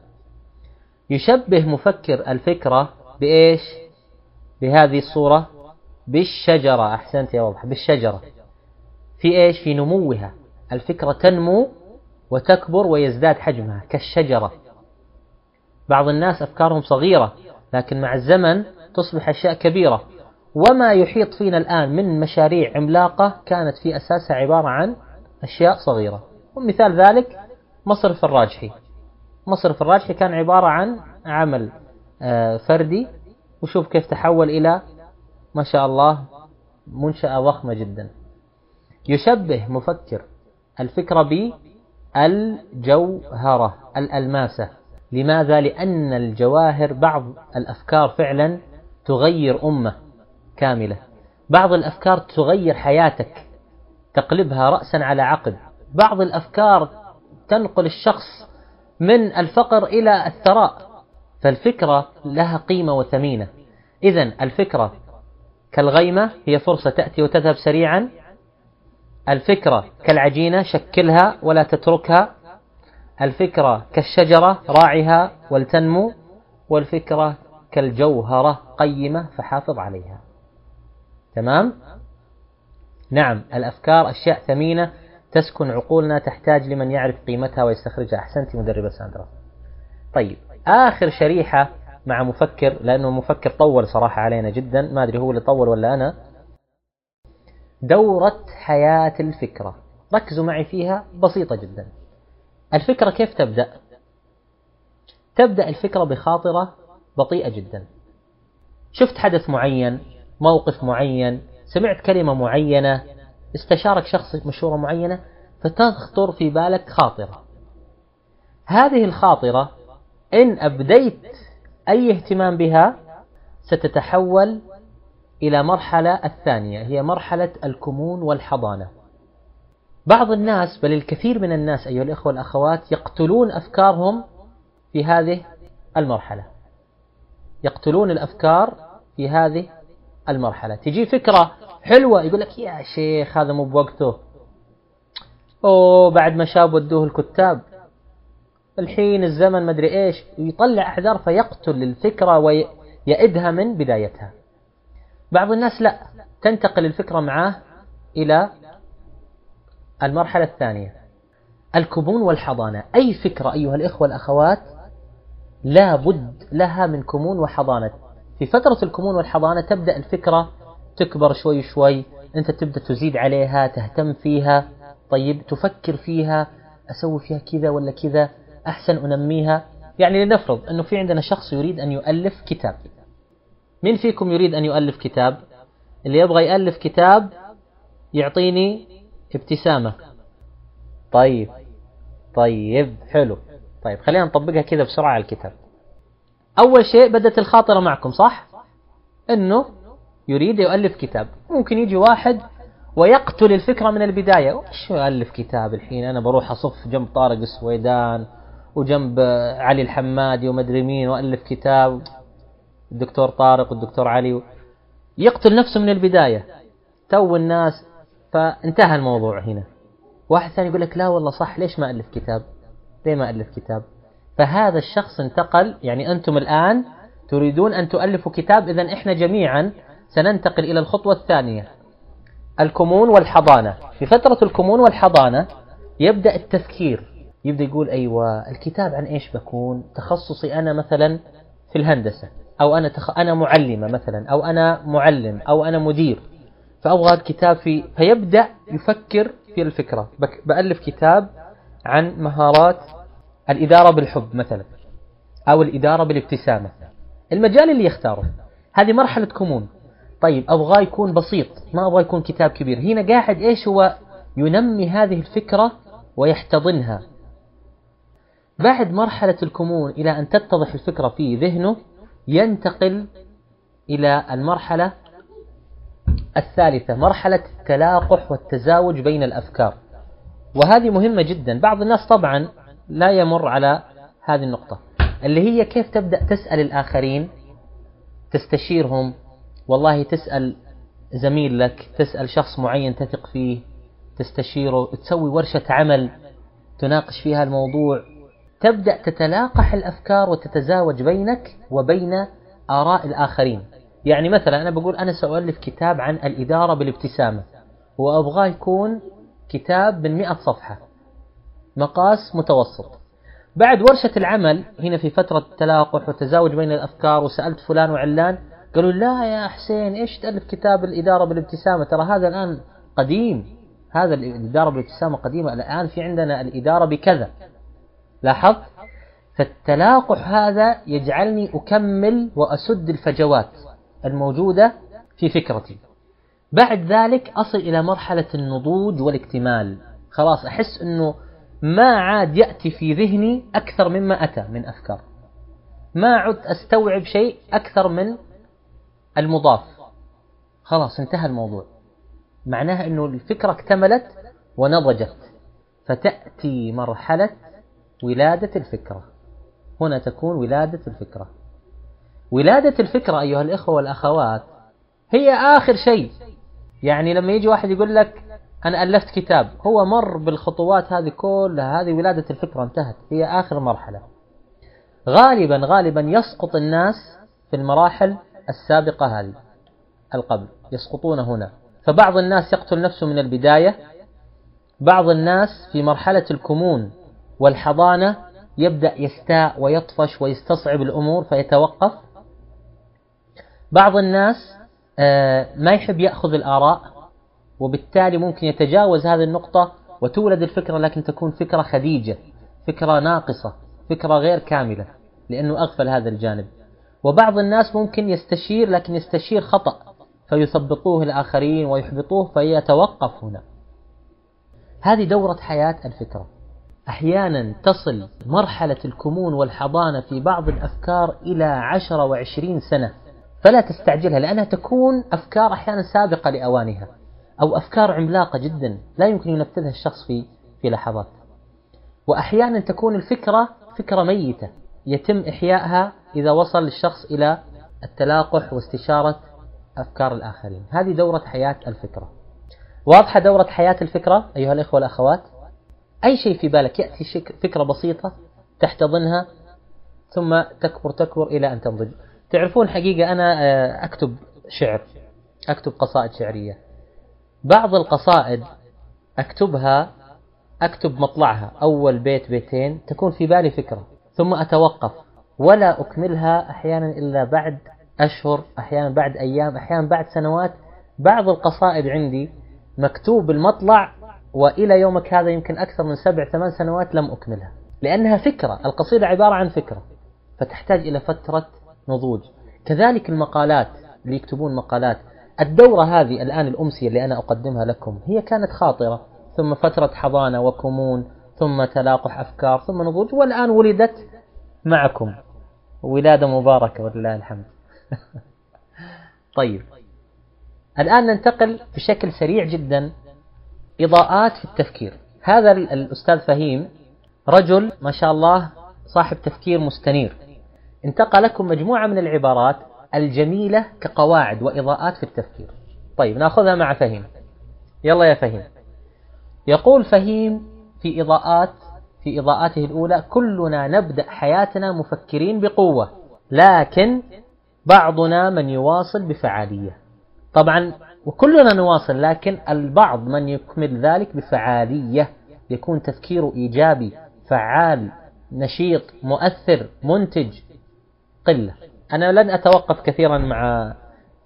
يشبه مفكر الفكرة بإيش؟ بهذه الصورة بالشجرة. أحسنت يا وضح بالشجرة. في إيش؟ في نموها. الفكرة تنمو وتكبر ويزداد حجمها كالشجرة. بعض الناس أفكارهم صغيرة لكن مع الزمن تصبح أشياء كبيرة. وما يحيط فينا الآن من مشاريع عملاقة كانت في أساسها عبارة عن أشياء صغيرة. ومثال ذلك مصرف الراجحي. مصرف الراجحي كان عبارة عن عمل آه، فردي وشوف كيف تحول إلى ما شاء الله منشأة ضخمة جدا. يشبه مفكر الفكرة بالجوهرة الألماسة. لماذا؟ لأن الجواهر بعض الأفكار فعلا تغير أمة كاملة. بعض الأفكار تغير حياتك تقلبها رأسا على عقب. بعض الأفكار تنقل الشخص من الفقر إلى الثراء فالفكرة لها قيمة وثمينة. إذا الفكرة كالغيمة هي فرصة تأتي وتذهب سريعا. الفكرة كالعجينة شكلها ولا تتركها. الفكرة كالشجرة راعها ولتنمو. والفكرة كالجوهرة قيمة فحافظ عليها. تمام؟ نعم الأفكار أشياء ثمينة. تسكن عقولنا تحتاج لمن يعرف قيمتها ويستخرجها. أحسنتي مدربة ساندرا. طيب آخر شريحة مع مفكر لأنه مفكر طول صراحة علينا جدا. ما أدري هو اللي طول ولا أنا. دورة حياة الفكرة. ركزوا معي فيها بسيطة جدا. الفكرة كيف تبدأ؟ تبدأ الفكرة بخاطرة بطيئة جدا. شفت حدث معين موقف معين سمعت كلمة معينة استشارك شخص مشورة معينة فتخطر في بالك خاطرة. هذه الخاطرة إن أبديت أي اهتمام بها ستتحول إلى مرحلة الثانية هي مرحلة الكمون والحضانة. بعض الناس بل الكثير من الناس أيها الإخوة والأخوات يقتلون أفكارهم في هذه المرحلة. يقتلون الأفكار في هذه المرحلة. تجي فكرة حلوة. يقول لك يا شيخ هذا مو بوقته. أوه بعد ما شاب ودوه الكتاب. الحين الزمن مدري إيش يطلع أحذار فيقتل الفكرة ويئدها من بدايتها. بعض الناس لا تنتقل الفكرة معاه إلى المرحلة الثانية. الكمون والحضانة. أي فكرة أيها الإخوة والأخوات لا بد لها من كمون وحضانة. في فترة الكمون والحضانة تبدأ الفكرة تكبر شوي شوي أنت تبدأ تزيد عليها تهتم فيها طيب تفكر فيها أسوي فيها كذا ولا كذا أحسن أنميها. يعني لنفرض أنه في عندنا شخص يريد أن يؤلف كتاب. من فيكم يريد أن يؤلف كتاب؟ اللي يبغى يألف كتاب يعطيني ابتسامة. طيب طيب حلو. طيب خلينا نطبقها كذا بسرعة على الكتاب. أول شيء بدت الخاطرة معكم صح؟ أنه يريد يؤلف كتاب. ممكن يجي واحد ويقتل الفكرة من البداية. وش يؤلف كتاب الحين؟ أنا بروح أصف جنب طارق السويدان وجنب علي الحمادي ومدري مين وألف كتاب. الدكتور طارق والدكتور علي يقتل نفسه من البداية. تو الناس فانتهى الموضوع هنا. واحد ثاني يقول لك لا والله صح ليش ما ألف كتاب؟ ليه ما ألف كتاب؟ فهذا الشخص انتقل يعني أنتم الآن تريدون أن تؤلفوا كتاب إذا إحنا جميعا سننتقل إلى الخطوة الثانية. الكمون والحضانة. في فترة الكمون والحضانة يبدأ التفكير. يبدأ يقول أيوة الكتاب عن إيش بكون؟ تخصصي أنا مثلا في الهندسة. أو أنا تخ... أنا معلمة مثلا. أو أنا معلم. أو أنا مدير. فأبغى كتاب في فيبدأ يفكر في الفكرة. بك... بألف كتاب عن مهارات الإدارة بالحب مثلا. أو الإدارة بالابتسامة. المجال اللي يختاره. هذه مرحلة كمون. طيب أبغاه يكون بسيط ما أبغى يكون كتاب كبير. هنا قاعد إيش هو؟ ينمي هذه الفكرة ويحتضنها. بعد مرحلة الكمون إلى أن تتضح الفكرة في ذهنه ينتقل إلى المرحلة الثالثة مرحلة التلاقح والتزاوج بين الأفكار. وهذه مهمة جدا. بعض الناس طبعا لا يمر على هذه النقطة اللي هي كيف تبدأ تسأل الآخرين تستشيرهم والله تسأل زميل لك تسأل شخص معين تثق فيه تستشيره تسوي ورشة عمل تناقش فيها الموضوع. تبدأ تتلاقح الأفكار وتتزاوج بينك وبين آراء الآخرين. يعني مثلا أنا بقول أنا سأؤلف كتاب عن الإدارة بالابتسامة وأبغاه يكون كتاب من مئة صفحة مقاس متوسط. بعد ورشة العمل هنا في فترة تلاقح وتزاوج بين الأفكار وسألت فلان وعلان قالوا لا يا حسين إيش تألف كتاب الإدارة بالابتسامة؟ ترى هذا الآن قديم. هذا الإدارة بالابتسامة قديمة. الآن في عندنا الإدارة بكذا. لاحظت؟ فالتلاقح هذا يجعلني أكمل وأسد الفجوات الموجودة في فكرتي. بعد ذلك أصل إلى مرحلة النضوج والاكتمال. خلاص أحس أنه ما عاد يأتي في ذهني أكثر مما أتى من أفكار. ما عدت أستوعب شيء أكثر من المضاف. خلاص انتهى الموضوع. معناها أنه الفكرة اكتملت ونضجت. فتأتي مرحلة ولادة الفكرة. هنا تكون ولادة الفكرة. ولادة الفكرة أيها الإخوة والأخوات هي آخر شيء. يعني لما يجي واحد يقول لك أنا ألفت كتاب هو مر بالخطوات هذه كلها هذه ولادة الفكرة انتهت. هي آخر مرحلة. غالبا غالبا يسقط الناس في المراحل السابقة هذه القبل يسقطون هنا. فبعض الناس يقتل نفسه من البداية بعض الناس في مرحلة الكمون والحضانة يبدأ يستاء ويطفش ويستصعب الأمور فيتوقف. بعض الناس آه، ما يحب يأخذ الآراء وبالتالي ممكن يتجاوز هذه النقطة وتولد الفكرة لكن تكون فكرة خديجة فكرة ناقصة فكرة غير كاملة لأنه أغفل هذا الجانب. وبعض الناس ممكن يستشير لكن يستشير خطأ فيثبطوه الآخرين ويحبطوه فيتوقف هنا. هذه دورة حياة الفكرة. أحيانا تصل مرحلة الكمون والحضانة في بعض الأفكار إلى عشرة وعشرين سنة فلا تستعجلها لأنها تكون أفكار أحيانا سابقة لأوانها أو أفكار عملاقة جدا لا يمكن ينفذها الشخص في في لحظات. وأحيانا تكون الفكرة فكرة ميتة. يتم إحيائها إذا وصل الشخص إلى التلاقح واستشارة أفكار الآخرين. هذه دورة حياة الفكرة. واضحة دورة حياة الفكرة أيها الإخوة والأخوات؟ أي شيء في بالك يأتي فكرة بسيطة تحتضنها ثم تكبر تكبر إلى أن تنضج. تعرفون حقيقة أنا آه، أكتب شعر أكتب قصائد شعرية. بعض القصائد أكتبها أكتب مطلعها أول بيت بيتين تكون في بالي فكرة. ثم أتوقف. ولا أكملها أحيانا إلا بعد أشهر أحيانا بعد أيام أحيانا بعد سنوات. بعض القصائد عندي مكتوب المطلع وإلى يومك هذا يمكن أكثر من سبع ثمان سنوات لم أكملها. لأنها فكرة القصيدة عبارة عن فكرة فتحتاج إلى فترة نضوج. كذلك المقالات اللي يكتبون مقالات. الدورة هذه الآن الأمسية اللي أنا أقدمها لكم هي كانت خاطرة. ثم فترة حضانة وكمون ثم تلاقح أفكار ثم نضوج والآن ولدت معكم. ولادة مباركة ولله الحمد. طيب. الآن ننتقل بشكل سريع جدا إضاءات في التفكير. هذا الأستاذ فهيم رجل ما شاء الله صاحب تفكير مستنير. انتقى لكم مجموعة من العبارات الجميلة كقواعد وإضاءات في التفكير. طيب نأخذها مع فهيم. يلا يا فهيم. يقول فهيم في إضاءات في إضاءاته الأولى كلنا نبدأ حياتنا مفكرين بقوة. لكن بعضنا من يواصل بفعالية. طبعا وكلنا نواصل لكن البعض من يكمل ذلك بفعالية. يكون تفكيره إيجابي فعال نشيط مؤثر منتج قلة. أنا لن أتوقف كثيرا مع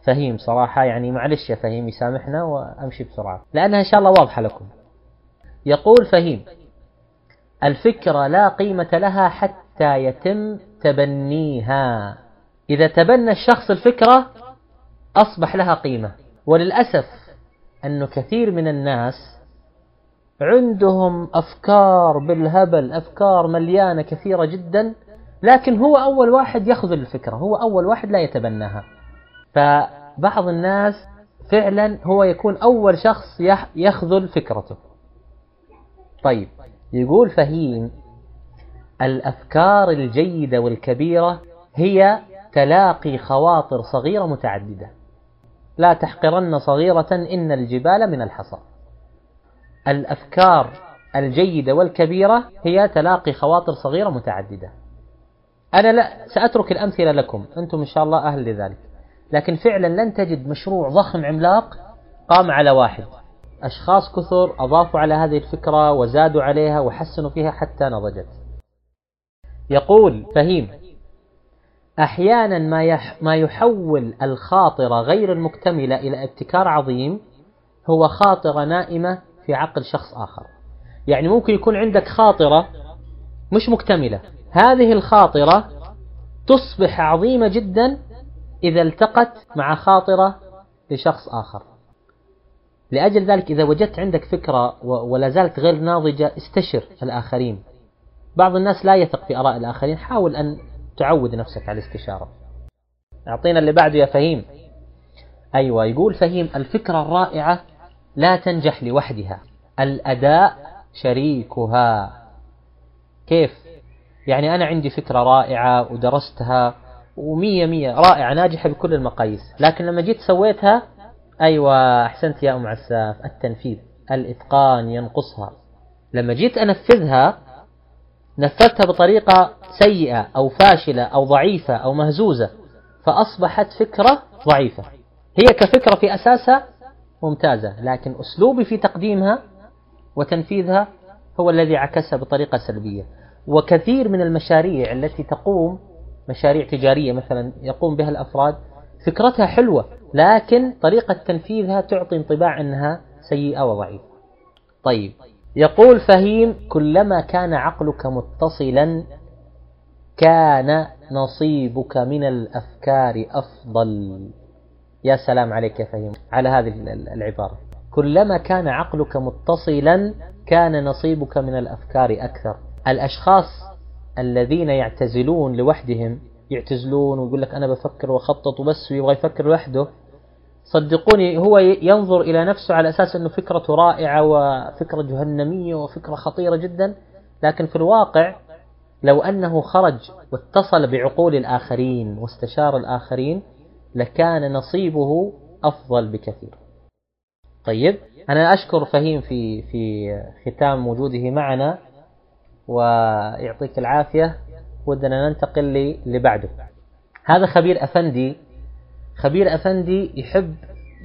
فهيم صراحة يعني معلش يا فهيم يسامحنا وأمشي بسرعة. لأنها إن شاء الله واضحة لكم. يقول فهيم الفكرة لا قيمة لها حتى يتم تبنيها. إذا تبنى الشخص الفكرة أصبح لها قيمة. وللأسف أن كثير من الناس عندهم أفكار بالهبل أفكار مليانة كثيرة جدا لكن هو أول واحد يأخذ الفكرة هو أول واحد لا يتبناها. فبعض الناس فعلا هو يكون أول شخص يخذل فكرته. طيب يقول فهيم الأفكار الجيدة والكبيرة هي تلاقي خواطر صغيرة متعددة. لا تحقرن صغيرة إن الجبال من الحصى. الأفكار الجيدة والكبيرة هي تلاقي خواطر صغيرة متعددة. أنا لا سأترك الأمثلة لكم أنتم إن شاء الله أهل لذلك. لكن فعلا لن تجد مشروع ضخم عملاق قام على واحد. أشخاص كثر أضافوا على هذه الفكرة وزادوا عليها وحسنوا فيها حتى نضجت. يقول فهيم أحيانا ما, يح ما يحول الخاطرة غير المكتملة إلى ابتكار عظيم هو خاطرة نائمة في عقل شخص آخر. يعني ممكن يكون عندك خاطرة مش مكتملة. هذه الخاطرة تصبح عظيمة جدا إذا التقت مع خاطرة لشخص آخر. لأجل ذلك إذا وجدت عندك فكرة ولا زالت غير ناضجة استشر الآخرين. بعض الناس لا يثق في آراء الآخرين حاول أن تعود نفسك على الاستشارة. أعطينا اللي بعده يا فهيم. أيوة يقول فهيم الفكرة الرائعة لا تنجح لوحدها. الأداء شريكها. كيف؟ يعني أنا عندي فكرة رائعة ودرستها ومية مية رائعة ناجحة بكل المقاييس. لكن لما جيت سويتها أيوة أحسنت يا أم عساف. التنفيذ الإتقان ينقصها. لما جيت أنفذها نفذتها بطريقة سيئة أو فاشلة أو ضعيفة أو مهزوزة فأصبحت فكرة ضعيفة. هي كفكرة في أساسها ممتازة لكن أسلوبي في تقديمها وتنفيذها هو الذي عكسها بطريقة سلبية. وكثير من المشاريع التي تقوم مشاريع تجارية مثلا يقوم بها الأفراد فكرتها حلوة لكن طريقة تنفيذها تعطي انطباع أنها سيئة وضعيفة. طيب يقول فهيم كلما كان عقلك متصلا كان نصيبك من الأفكار أفضل. يا سلام عليك يا فهيم على هذه العبارة. كلما كان عقلك متصلا كان نصيبك من الأفكار أكثر. الأشخاص الذين يعتزلون لوحدهم يعتزلون ويقول لك أنا بفكر وخطط وبس ويبغى يفكر لوحده. صدقوني هو ينظر إلى نفسه على أساس أنه فكرته رائعة وفكرة جهنمية وفكرة خطيرة جدا. لكن في الواقع لو أنه خرج واتصل بعقول الآخرين واستشار الآخرين لكان نصيبه أفضل بكثير. طيب أنا أشكر فهيم في في ختام وجوده معنا ويعطيك العافية. ودنا ننتقل اللي بعده هذا خبير أفندي. خبير أفندي يحب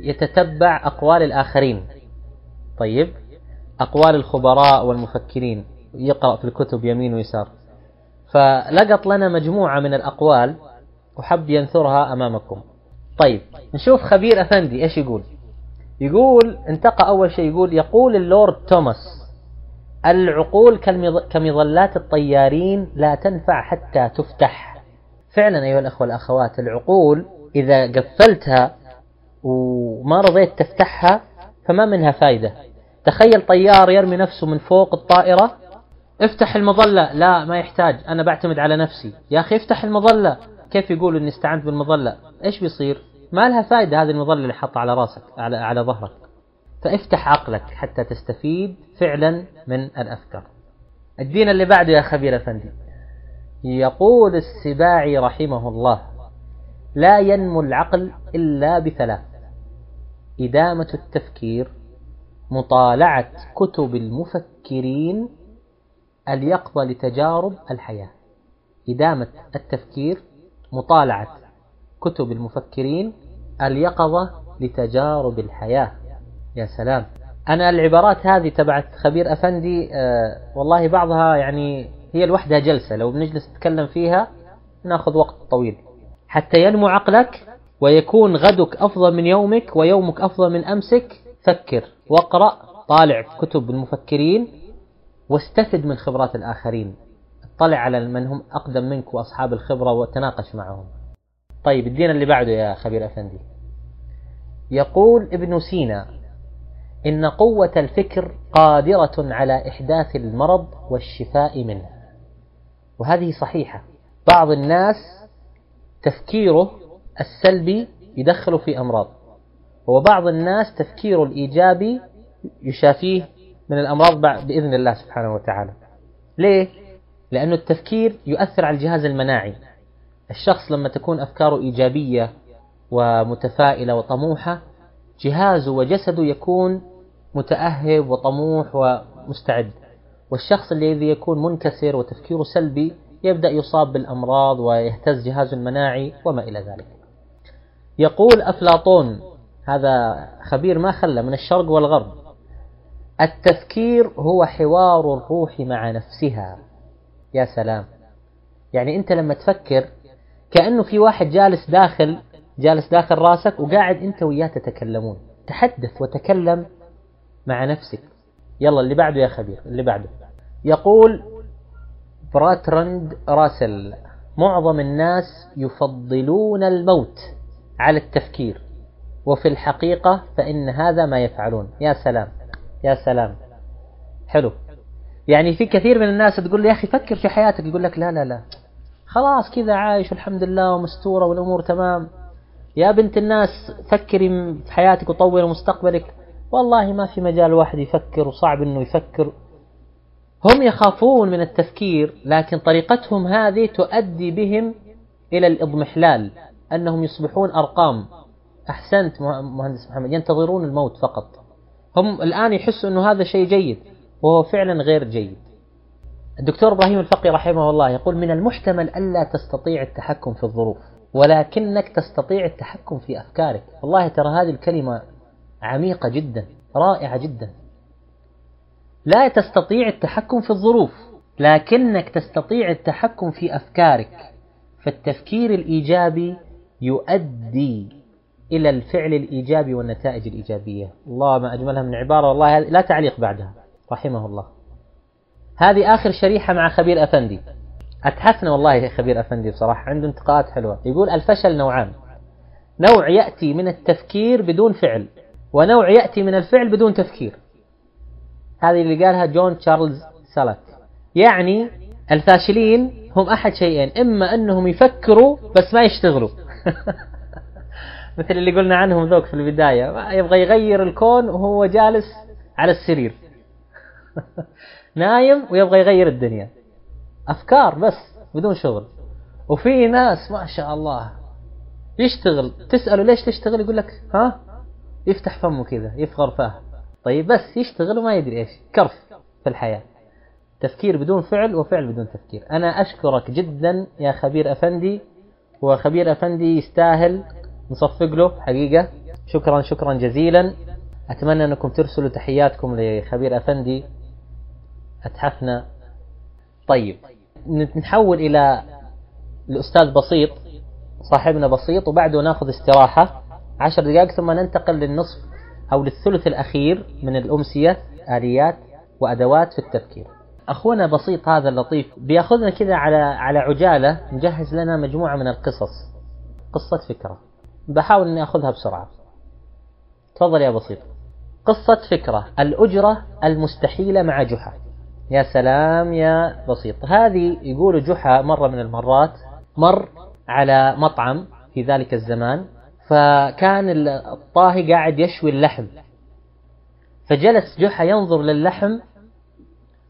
يتتبع أقوال الآخرين. طيب. أقوال الخبراء والمفكرين. يقرأ في الكتب يمين ويسار. فلقط لنا مجموعة من الأقوال. وحب ينثرها أمامكم. طيب. نشوف خبير أفندي إيش يقول. يقول انتقى أول شيء يقول يقول اللورد توماس. العقول كمظلات الطيارين لا تنفع حتى تفتح. فعلا أيها الأخوة والأخوات العقول إذا قفلتها وما رضيت تفتحها فما منها فايدة. تخيل طيار يرمي نفسه من فوق الطائرة افتح المظلة لا ما يحتاج أنا بعتمد على نفسي. يا أخي افتح المظلة. كيف يقول إني استعنت بالمظلة؟ إيش بيصير؟ ما لها فائدة هذه المظلة اللي حطها على رأسك على, على ظهرك. فافتح عقلك حتى تستفيد فعلا من الأفكار. الدين اللي بعده يا خبير أفندي يقول السباعي رحمه الله لا ينمو العقل إلا بثلاث إدامة التفكير مطالعة كتب المفكرين اليقظة لتجارب الحياة. إدامة التفكير مطالعة كتب المفكرين اليقظة لتجارب الحياة. يا سلام. أنا العبارات هذه تبعت خبير أفندي آه والله بعضها يعني هي لوحدها جلسة لو بنجلس نتكلم فيها ناخذ وقت طويل. حتى ينمو عقلك ويكون غدك أفضل من يومك ويومك أفضل من أمسك فكر واقرأ طالع في كتب المفكرين واستفد من خبرات الآخرين. اطلع على من هم أقدم منك وأصحاب الخبرة وتناقش معهم. طيب الدين اللي بعده يا خبير أفندي. يقول ابن سينا إن قوة الفكر قادرة على إحداث المرض والشفاء منه. وهذه صحيحة. بعض الناس تفكيره السلبي يدخله في أمراض. وبعض الناس تفكيره الإيجابي يشافيه من الأمراض بإذن الله سبحانه وتعالى. ليه؟ لأنه التفكير يؤثر على الجهاز المناعي. الشخص لما تكون أفكاره إيجابية ومتفائلة وطموحة جهازه وجسده يكون متأهب وطموح ومستعد. والشخص الذي يكون منكسر وتفكيره سلبي يبدأ يصاب بالأمراض ويهتز جهازه المناعي وما إلى ذلك. يقول أفلاطون هذا خبير ما خلى من الشرق والغرب التفكير هو حوار الروح مع نفسها. يا سلام. يعني أنت لما تفكر كأنه في واحد جالس داخل جالس داخل راسك وقاعد أنت وياه تتكلمون. تحدث وتكلم مع نفسك. يلا اللي بعده يا خبير اللي بعده. يقول براترند راسل معظم الناس يفضلون الموت على التفكير وفي الحقيقة فإن هذا ما يفعلون. يا سلام يا سلام. حلو. يعني في كثير من الناس تقول لي يا أخي فكر في حياتك. يقول لك لا لا لا. خلاص كذا عايش الحمد لله ومستورة والأمور تمام. يا بنت الناس فكري في حياتك وطوري مستقبلك. والله ما في مجال واحد يفكر وصعب إنه يفكر. هم يخافون من التفكير لكن طريقتهم هذه تؤدي بهم إلى الإضمحلال أنهم يصبحون أرقام. أحسنت مهندس محمد ينتظرون الموت فقط. هم الآن يحسوا إنه هذا شيء جيد وهو فعلا غير جيد. الدكتور إبراهيم الفقي رحمه الله يقول من المحتمل ألا تستطيع التحكم في الظروف. ولكنك تستطيع التحكم في أفكارك. والله ترى هذه الكلمة عميقة جدا رائعة جدا. لا تستطيع التحكم في الظروف لكنك تستطيع التحكم في أفكارك. فالتفكير الإيجابي يؤدي إلى الفعل الإيجابي والنتائج الإيجابية. الله ما أجملها من عبارة والله لا تعليق بعدها رحمه الله. هذه آخر شريحة مع خبير أفندي. أتحفنا والله يا خبير أفندي بصراحة عنده انتقاءات حلوة. يقول الفشل نوعان. نوع يأتي من التفكير بدون فعل ونوع يأتي من الفعل بدون تفكير. هذه اللي قالها جون تشارلز سالت. يعني الفاشلين هم أحد شيئين إما أنهم يفكروا بس ما يشتغلوا. مثل اللي قلنا عنهم ذوك في البداية يبغى يغير الكون وهو جالس على السرير. نايم ويبغى يغير الدنيا. أفكار بس بدون شغل. وفي ناس ما شاء الله يشتغل. تسأله ليش تشتغل؟ يقول لك ها؟ يفتح فمه كذا يفغر فاه طيب بس يشتغل وما يدري إيش. كرف في الحياة. تفكير بدون فعل وفعل بدون تفكير. أنا أشكرك جدا يا خبير أفندي. وخبير أفندي يستاهل نصفق له حقيقة. شكرا شكرا جزيلا. أتمنى أنكم ترسلوا تحياتكم لخبير أفندي. أتحفنا. طيب نحول إلى الأستاذ بسيط صاحبنا بسيط وبعده ناخذ استراحة عشر دقائق ثم ننتقل للنصف أو للثلث الأخير من الأمسية آليات وأدوات في التفكير. أخونا بسيط هذا اللطيف بيأخذنا كذا على على عجالة مجهز لنا مجموعة من القصص قصة فكرة. بحاول أني أخذها بسرعة. تفضل يا بسيط. قصة فكرة الأجرة المستحيلة مع جحا. يا سلام يا بسيط. هذه يقول جحا مرة من المرات مر على مطعم في ذلك الزمان فكان الطاهي قاعد يشوي اللحم. فجلس جحا ينظر للحم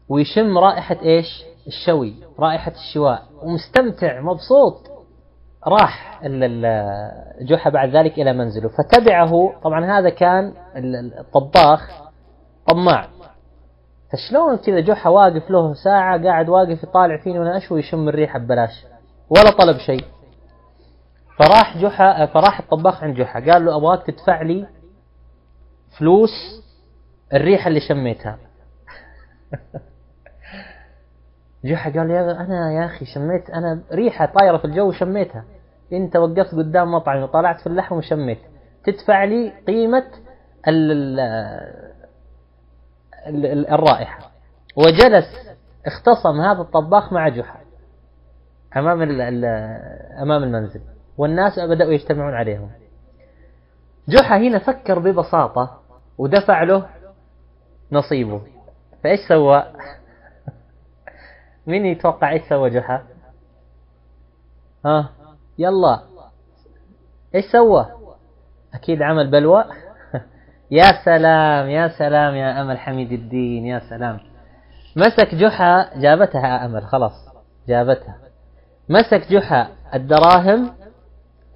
ويشم رائحة إيش؟ الشوي رائحة الشواء. ومستمتع مبسوط. راح جحا بعد ذلك إلى منزله فتبعه. طبعا هذا كان الطباخ طماع. فشلون كذا جحا واقف له ساعة قاعد واقف يطالع فيني وأنا أشوي يشم الريحة ببلاش؟ ولا طلب شيء. فراح جحا فراح الطباخ عند جحا. قال له أبغاك تدفع لي فلوس الريحة اللي شميتها. جحا قال يا أنا يا أخي شميت أنا ريحة طايرة في الجو شميتها أنت وقفت قدام مطعم وطلعت في اللحم وشميت. تدفع لي قيمة الرائحة. وجلس اختصم هذا الطباخ مع جحا. أمام أمام المنزل. والناس بدأوا يجتمعون عليهم. جحا هنا فكر ببساطة ودفع له نصيبه. فإيش سوى؟ مين يتوقع إيش سوى جحا؟ ها؟ يلا. إيش سوى؟ أكيد عمل بلوى. يا سلام يا سلام يا أمل حميد الدين يا سلام. مسك جحا جابتها أمل خلاص جابتها. مسك جحا الدراهم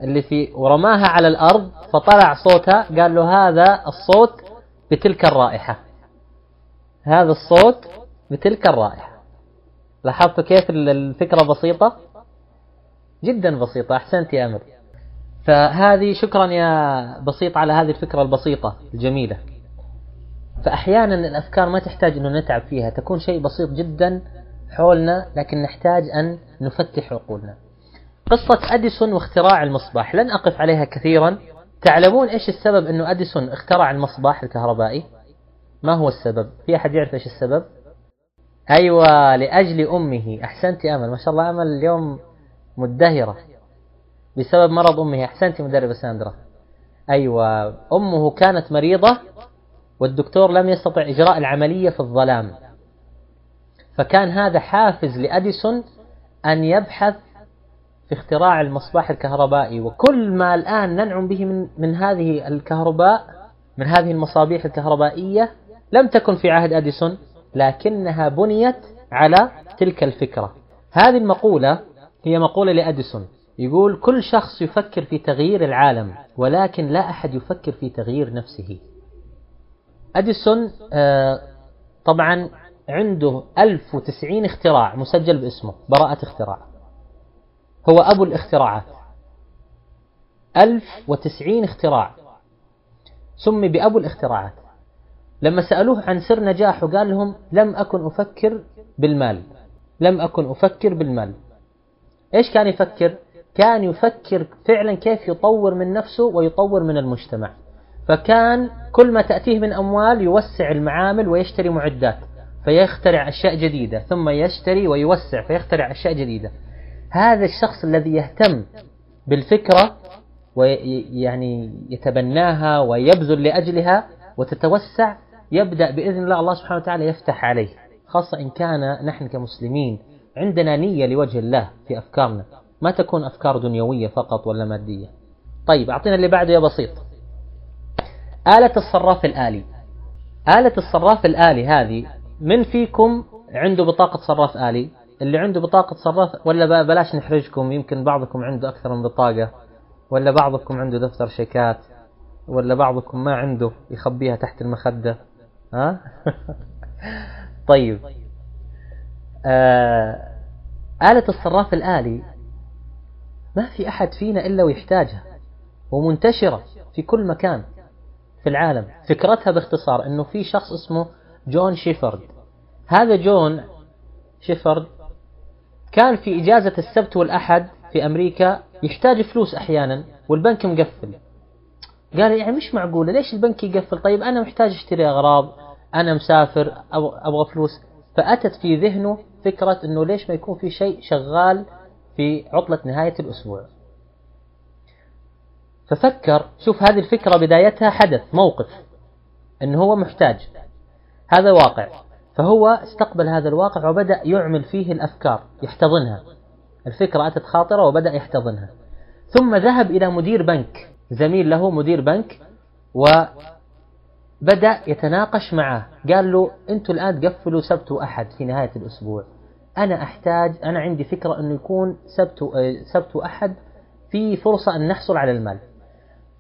اللي في ورماها على الأرض فطلع صوتها قال له هذا الصوت بتلك الرائحة. هذا الصوت بتلك الرائحة. لاحظتوا كيف الفكرة بسيطة؟ جدا بسيطة. أحسنت يا أمر فهذه شكرا يا بسيط على هذه الفكرة البسيطة الجميلة. فأحيانا الأفكار ما تحتاج أنه نتعب فيها تكون شيء بسيط جدا حولنا لكن نحتاج أن نفتح عقولنا. قصة أديسون واختراع المصباح. لن أقف عليها كثيرا. تعلمون إيش السبب أنه أديسون اخترع المصباح الكهربائي؟ ما هو السبب؟ في أحد يعرف إيش السبب؟ أيوة لأجل أمه. أحسنت يا أمل. ما شاء الله أمل اليوم مدهرة بسبب مرض أمه. أحسنت مدربة ساندرا. أيوة. أمه كانت مريضة والدكتور لم يستطع إجراء العملية في الظلام. فكان هذا حافز لأديسون أن يبحث في اختراع المصباح الكهربائي. وكل ما الآن ننعم به من, من هذه الكهرباء من هذه المصابيح الكهربائية لم تكن في عهد أديسون لكنها بنيت على تلك الفكرة. هذه المقولة هي مقولة لأديسون. يقول كل شخص يفكر في تغيير العالم ولكن لا أحد يفكر في تغيير نفسه. أديسون آه، طبعا عنده 1090 اختراع مسجل باسمه براءة اختراع. هو أبو الاختراعات. 1090 اختراع سمي بأبو الاختراعات. لما سألوه عن سر نجاحه قال لهم لم أكن أفكر بالمال لم أكن أفكر بالمال. إيش كان يفكر؟ كان يفكر فعلا كيف يطور من نفسه ويطور من المجتمع. فكان كل ما تأتيه من أموال يوسع المعامل ويشتري معدات فيخترع أشياء جديدة ثم يشتري ويوسع فيخترع أشياء جديدة. هذا الشخص الذي يهتم بالفكرة ويعني يتبناها ويبذل لأجلها وتتوسع يبدأ بإذن الله الله سبحانه وتعالى يفتح عليه خاصة إن كان نحن كمسلمين عندنا نية لوجه الله في أفكارنا. ما تكون أفكار دنيوية فقط ولا مادية. طيب أعطينا اللي بعده يا بسيط. آلة الصراف الآلي. آلة الصراف الآلي هذه من فيكم عنده بطاقة صراف آلي؟ اللي عنده بطاقة صراف ولا بلاش نحرجكم يمكن بعضكم عنده أكثر من بطاقة ولا بعضكم عنده دفتر شيكات ولا بعضكم ما عنده يخبيها تحت المخدة. ها؟ طيب. آه آلة الصراف الآلي ما في أحد فينا إلا ويحتاجها ومنتشرة في كل مكان في العالم. فكرتها باختصار أنه في شخص اسمه جون شيفرد. هذا جون شيفرد كان في إجازة السبت والأحد في أمريكا يحتاج فلوس أحيانا والبنك مقفل. قال يعني مش معقولة ليش البنك يقفل؟ طيب أنا محتاج أشتري أغراض أنا مسافر أبغى فلوس. فأتت في ذهنه فكرة أنه ليش ما يكون في شيء شغال في عطلة نهاية الأسبوع. ففكر شوف هذه الفكرة بدايتها حدث موقف أنه هو محتاج. هذا واقع. فهو استقبل هذا الواقع وبدأ يعمل فيه الأفكار يحتضنها. الفكرة أتت خاطرة وبدأ يحتضنها. ثم ذهب إلى مدير بنك زميل له مدير بنك وبدأ يتناقش معه. قال له أنتوا الآن تقفلوا سبت وأحد في نهاية الأسبوع. أنا أحتاج أنا عندي فكرة أنه يكون سبت سبت وأحد في فرصة أن نحصل على المال.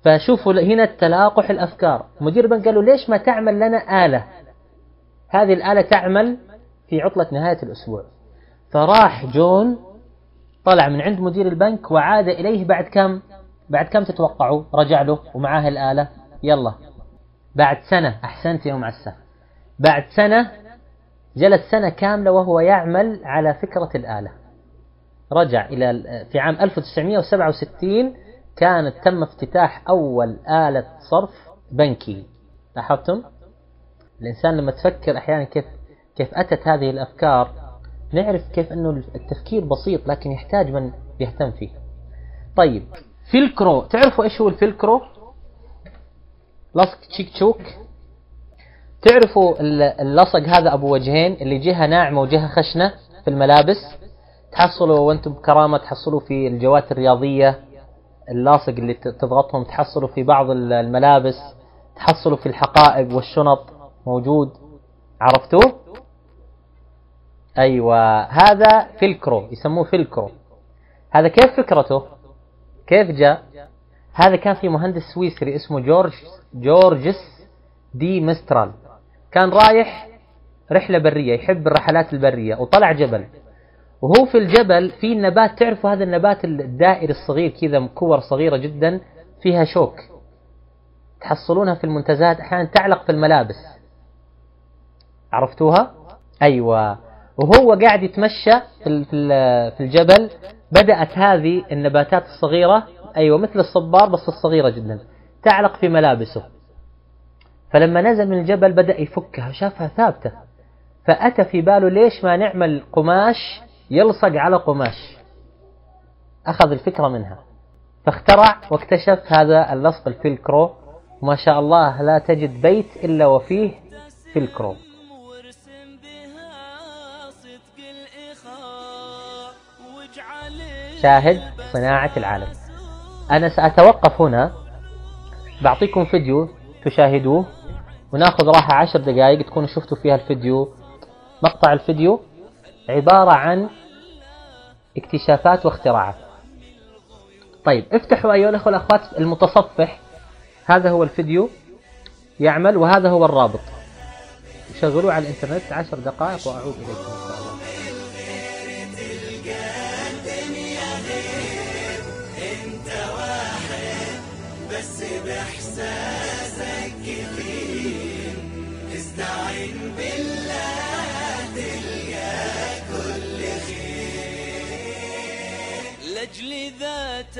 فشوفوا هنا تلاقح الأفكار. مدير البنك قال له ليش ما تعمل لنا آلة؟ هذه الآلة تعمل في عطلة نهاية الأسبوع. فراح جون طلع من عند مدير البنك وعاد إليه بعد كم؟ بعد كم تتوقعوا؟ رجع له ومعاه الآلة. يلا. بعد سنة أحسنت يوم عسى. بعد سنة جلس سنة كاملة وهو يعمل على فكرة الآلة. رجع إلى في عام 1967 كانت تم افتتاح أول آلة صرف بنكي. لاحظتم؟ الإنسان لما تفكر أحيانا كيف كيف أتت هذه الأفكار نعرف كيف أنه التفكير بسيط لكن يحتاج من يهتم فيه. طيب Velcro تعرفوا إيش هو ال Velcro؟ لصق تشيك تشوك. تعرفوا اللصق هذا أبو وجهين اللي جهة ناعمة وجهة خشنة في الملابس؟ تحصلوا وأنتم بكرامة تحصلوا في الجوات الرياضية اللاصق اللي تضغطهم تحصلوا في بعض الملابس تحصلوا في الحقائب والشنط موجود. عرفتوه؟ أيوة هذا فيلكرو يسموه فيلكرو. هذا كيف فكرته؟ كيف جاء؟ هذا كان في مهندس سويسري اسمه جورج جورجس دي مسترال. كان رايح رحلة برية يحب الرحلات البرية وطلع جبل. وهو في الجبل في نبات تعرفوا هذا النبات الدائري الصغير كذا كور صغيرة جدا فيها شوك. تحصلونها في المنتزهات أحيانا تعلق في الملابس. عرفتوها؟ أيوة. وهو قاعد يتمشى في الجبل. بدأت هذه النباتات الصغيرة أيوة مثل الصبار بس الصغيرة جدا تعلق في ملابسه. فلما نزل من الجبل بدأ يفكها شافها ثابتة. فأتى في باله ليش ما نعمل قماش يلصق على قماش. أخذ الفكرة منها. فاخترع واكتشف هذا اللصق الفيلكرو. وما شاء الله لا تجد بيت إلا وفيه فيلكرو. شاهد صناعة العالم. أنا سأتوقف هنا. بعطيكم فيديو تشاهدوه وناخذ راحة عشر دقائق تكونوا شفتوا فيها الفيديو. مقطع الفيديو عبارة عن اكتشافات واختراعات. طيب افتحوا أيها الأخوة الأخوات المتصفح. هذا هو الفيديو يعمل وهذا هو الرابط. شغلوه على الإنترنت عشر دقائق وأعود إليكم إن شاء الله.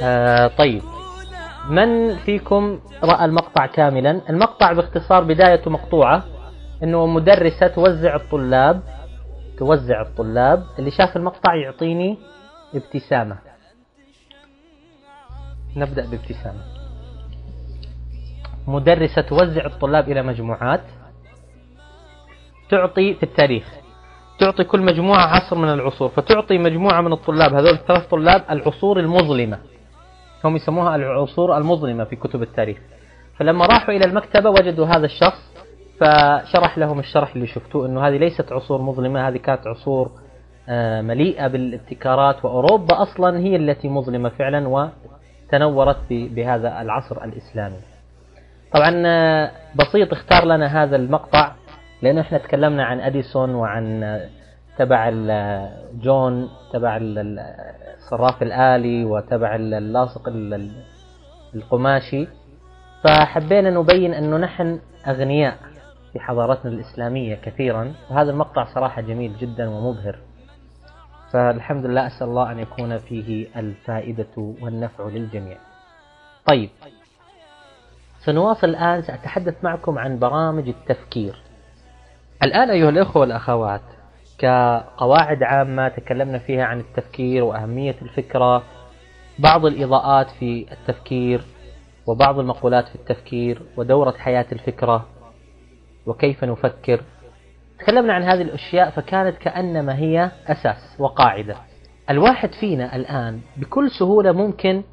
آه طيب. من فيكم رأى المقطع كاملا؟ المقطع باختصار بدايته مقطوعة إنه مدرسة توزع الطلاب توزع الطلاب اللي شاف المقطع يعطيني ابتسامة. نبدأ بابتسامة. مدرسة توزع الطلاب إلى مجموعات تعطي في التاريخ. تعطي كل مجموعة عصر من العصور فتعطي مجموعة من الطلاب هذول الثلاث طلاب العصور المظلمة. هم يسموها العصور المظلمة في كتب التاريخ. فلما راحوا إلى المكتبة وجدوا هذا الشخص فشرح لهم الشرح اللي شفتوه أنه هذه ليست عصور مظلمة هذه كانت عصور آه، مليئة بالابتكارات وأوروبا أصلا هي التي مظلمة فعلا وتنورت بهذا العصر الإسلامي. طبعا آه، بسيط اختار لنا هذا المقطع. لأنه إحنا تكلمنا عن أديسون وعن تبع جون تبع الصراف الآلي وتبع اللاصق القماشي. فحبينا نبين أنه نحن أغنياء في حضارتنا الإسلامية كثيرا. وهذا المقطع صراحة جميل جدا ومبهر. فالحمد لله أسأل الله أن يكون فيه الفائدة والنفع للجميع. طيب سنواصل الآن. سأتحدث معكم عن برامج التفكير. الآن أيها الأخوة والأخوات كقواعد عامة تكلمنا فيها عن التفكير وأهمية الفكرة بعض الإضاءات في التفكير وبعض المقولات في التفكير ودورة حياة الفكرة وكيف نفكر. تكلمنا عن هذه الأشياء فكانت كأنما هي أساس وقاعدة. الواحد فينا الآن بكل سهولة ممكن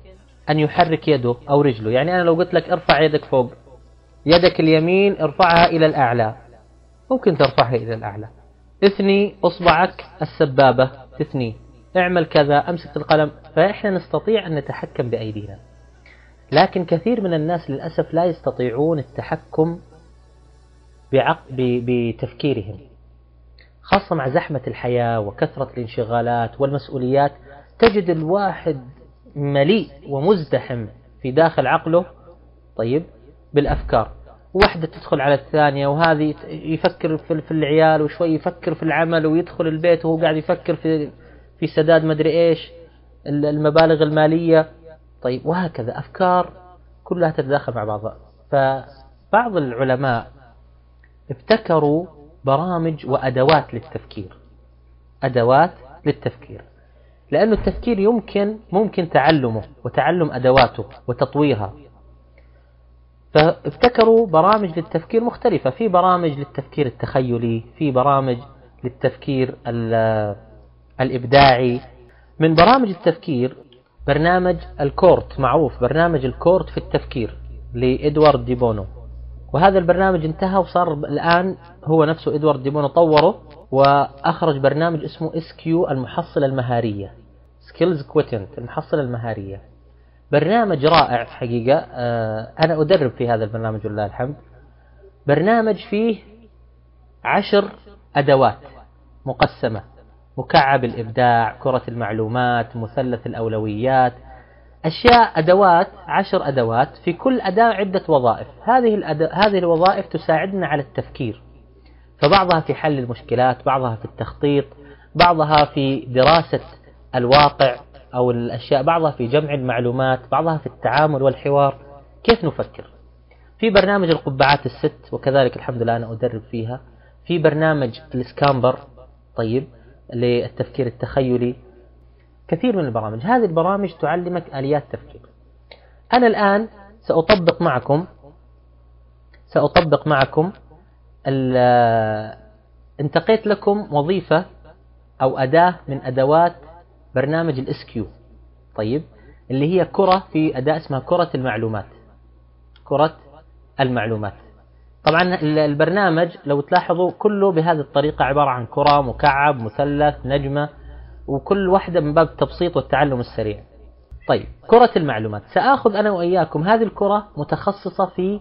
أن يحرك يده أو رجله. يعني أنا لو قلت لك ارفع يدك فوق يدك اليمين ارفعها إلى الأعلى. ممكن ترفعها إلى الأعلى. اثني أصبعك السبابة. تثني اعمل كذا أمسك القلم. فإحنا نستطيع أن نتحكم بأيدينا. لكن كثير من الناس للأسف لا يستطيعون التحكم بتفكيرهم. خاصة مع زحمة الحياة وكثرة الانشغالات والمسؤوليات تجد الواحد مليء ومزدحم في داخل عقله. طيب بالأفكار. واحدة تدخل على الثانية وهذه يفكر في العيال وشوي يفكر في العمل ويدخل البيت وهو قاعد يفكر في في سداد مدري إيش المبالغ المالية. طيب وهكذا أفكار كلها تتداخل مع بعضها. فبعض العلماء ابتكروا برامج وأدوات للتفكير. أدوات للتفكير. لأن التفكير يمكن ممكن تعلمه وتعلم أدواته وتطويرها. فابتكروا برامج للتفكير مختلفة. في برامج للتفكير التخيلي في برامج للتفكير الإبداعي. من برامج التفكير برنامج الكورت معروف برنامج الكورت في التفكير لإدوارد ديبونو وهذا البرنامج انتهى وصار الآن هو نفسه إدوارد ديبونو طوره وأخرج برنامج اسمه SQ المحصلة المهارية. skills quotient المحصلة المهارية. برنامج رائع حقيقة. آه، أنا أدرب في هذا البرنامج ولله الحمد. برنامج فيه عشر أدوات مقسمة. مكعب الإبداع كرة المعلومات مثلث الأولويات. أشياء أدوات عشر أدوات في كل أداة عدة وظائف. هذه الأدو... هذه الوظائف تساعدنا على التفكير. فبعضها في حل المشكلات بعضها في التخطيط بعضها في دراسة الواقع. أو الأشياء بعضها في جمع المعلومات بعضها في التعامل والحوار. كيف نفكر؟ في برنامج القبعات الست وكذلك الحمد لله أنا أدرب فيها. في برنامج السكامبر طيب للتفكير التخيلي. كثير من البرامج. هذه البرامج تعلمك آليات تفكير. أنا الآن سأطبق معكم سأطبق معكم انتقيت لكم وظيفة أو أداة من أدوات برنامج ال SQ طيب اللي هي كرة في أداة اسمها كرة المعلومات. كرة المعلومات. طبعا البرنامج لو تلاحظوا كله بهذه الطريقة عبارة عن كرة مكعب مثلث نجمة وكل واحدة من باب التبسيط والتعلم السريع. طيب كرة المعلومات. سآخذ أنا وإياكم. هذه الكرة متخصصة في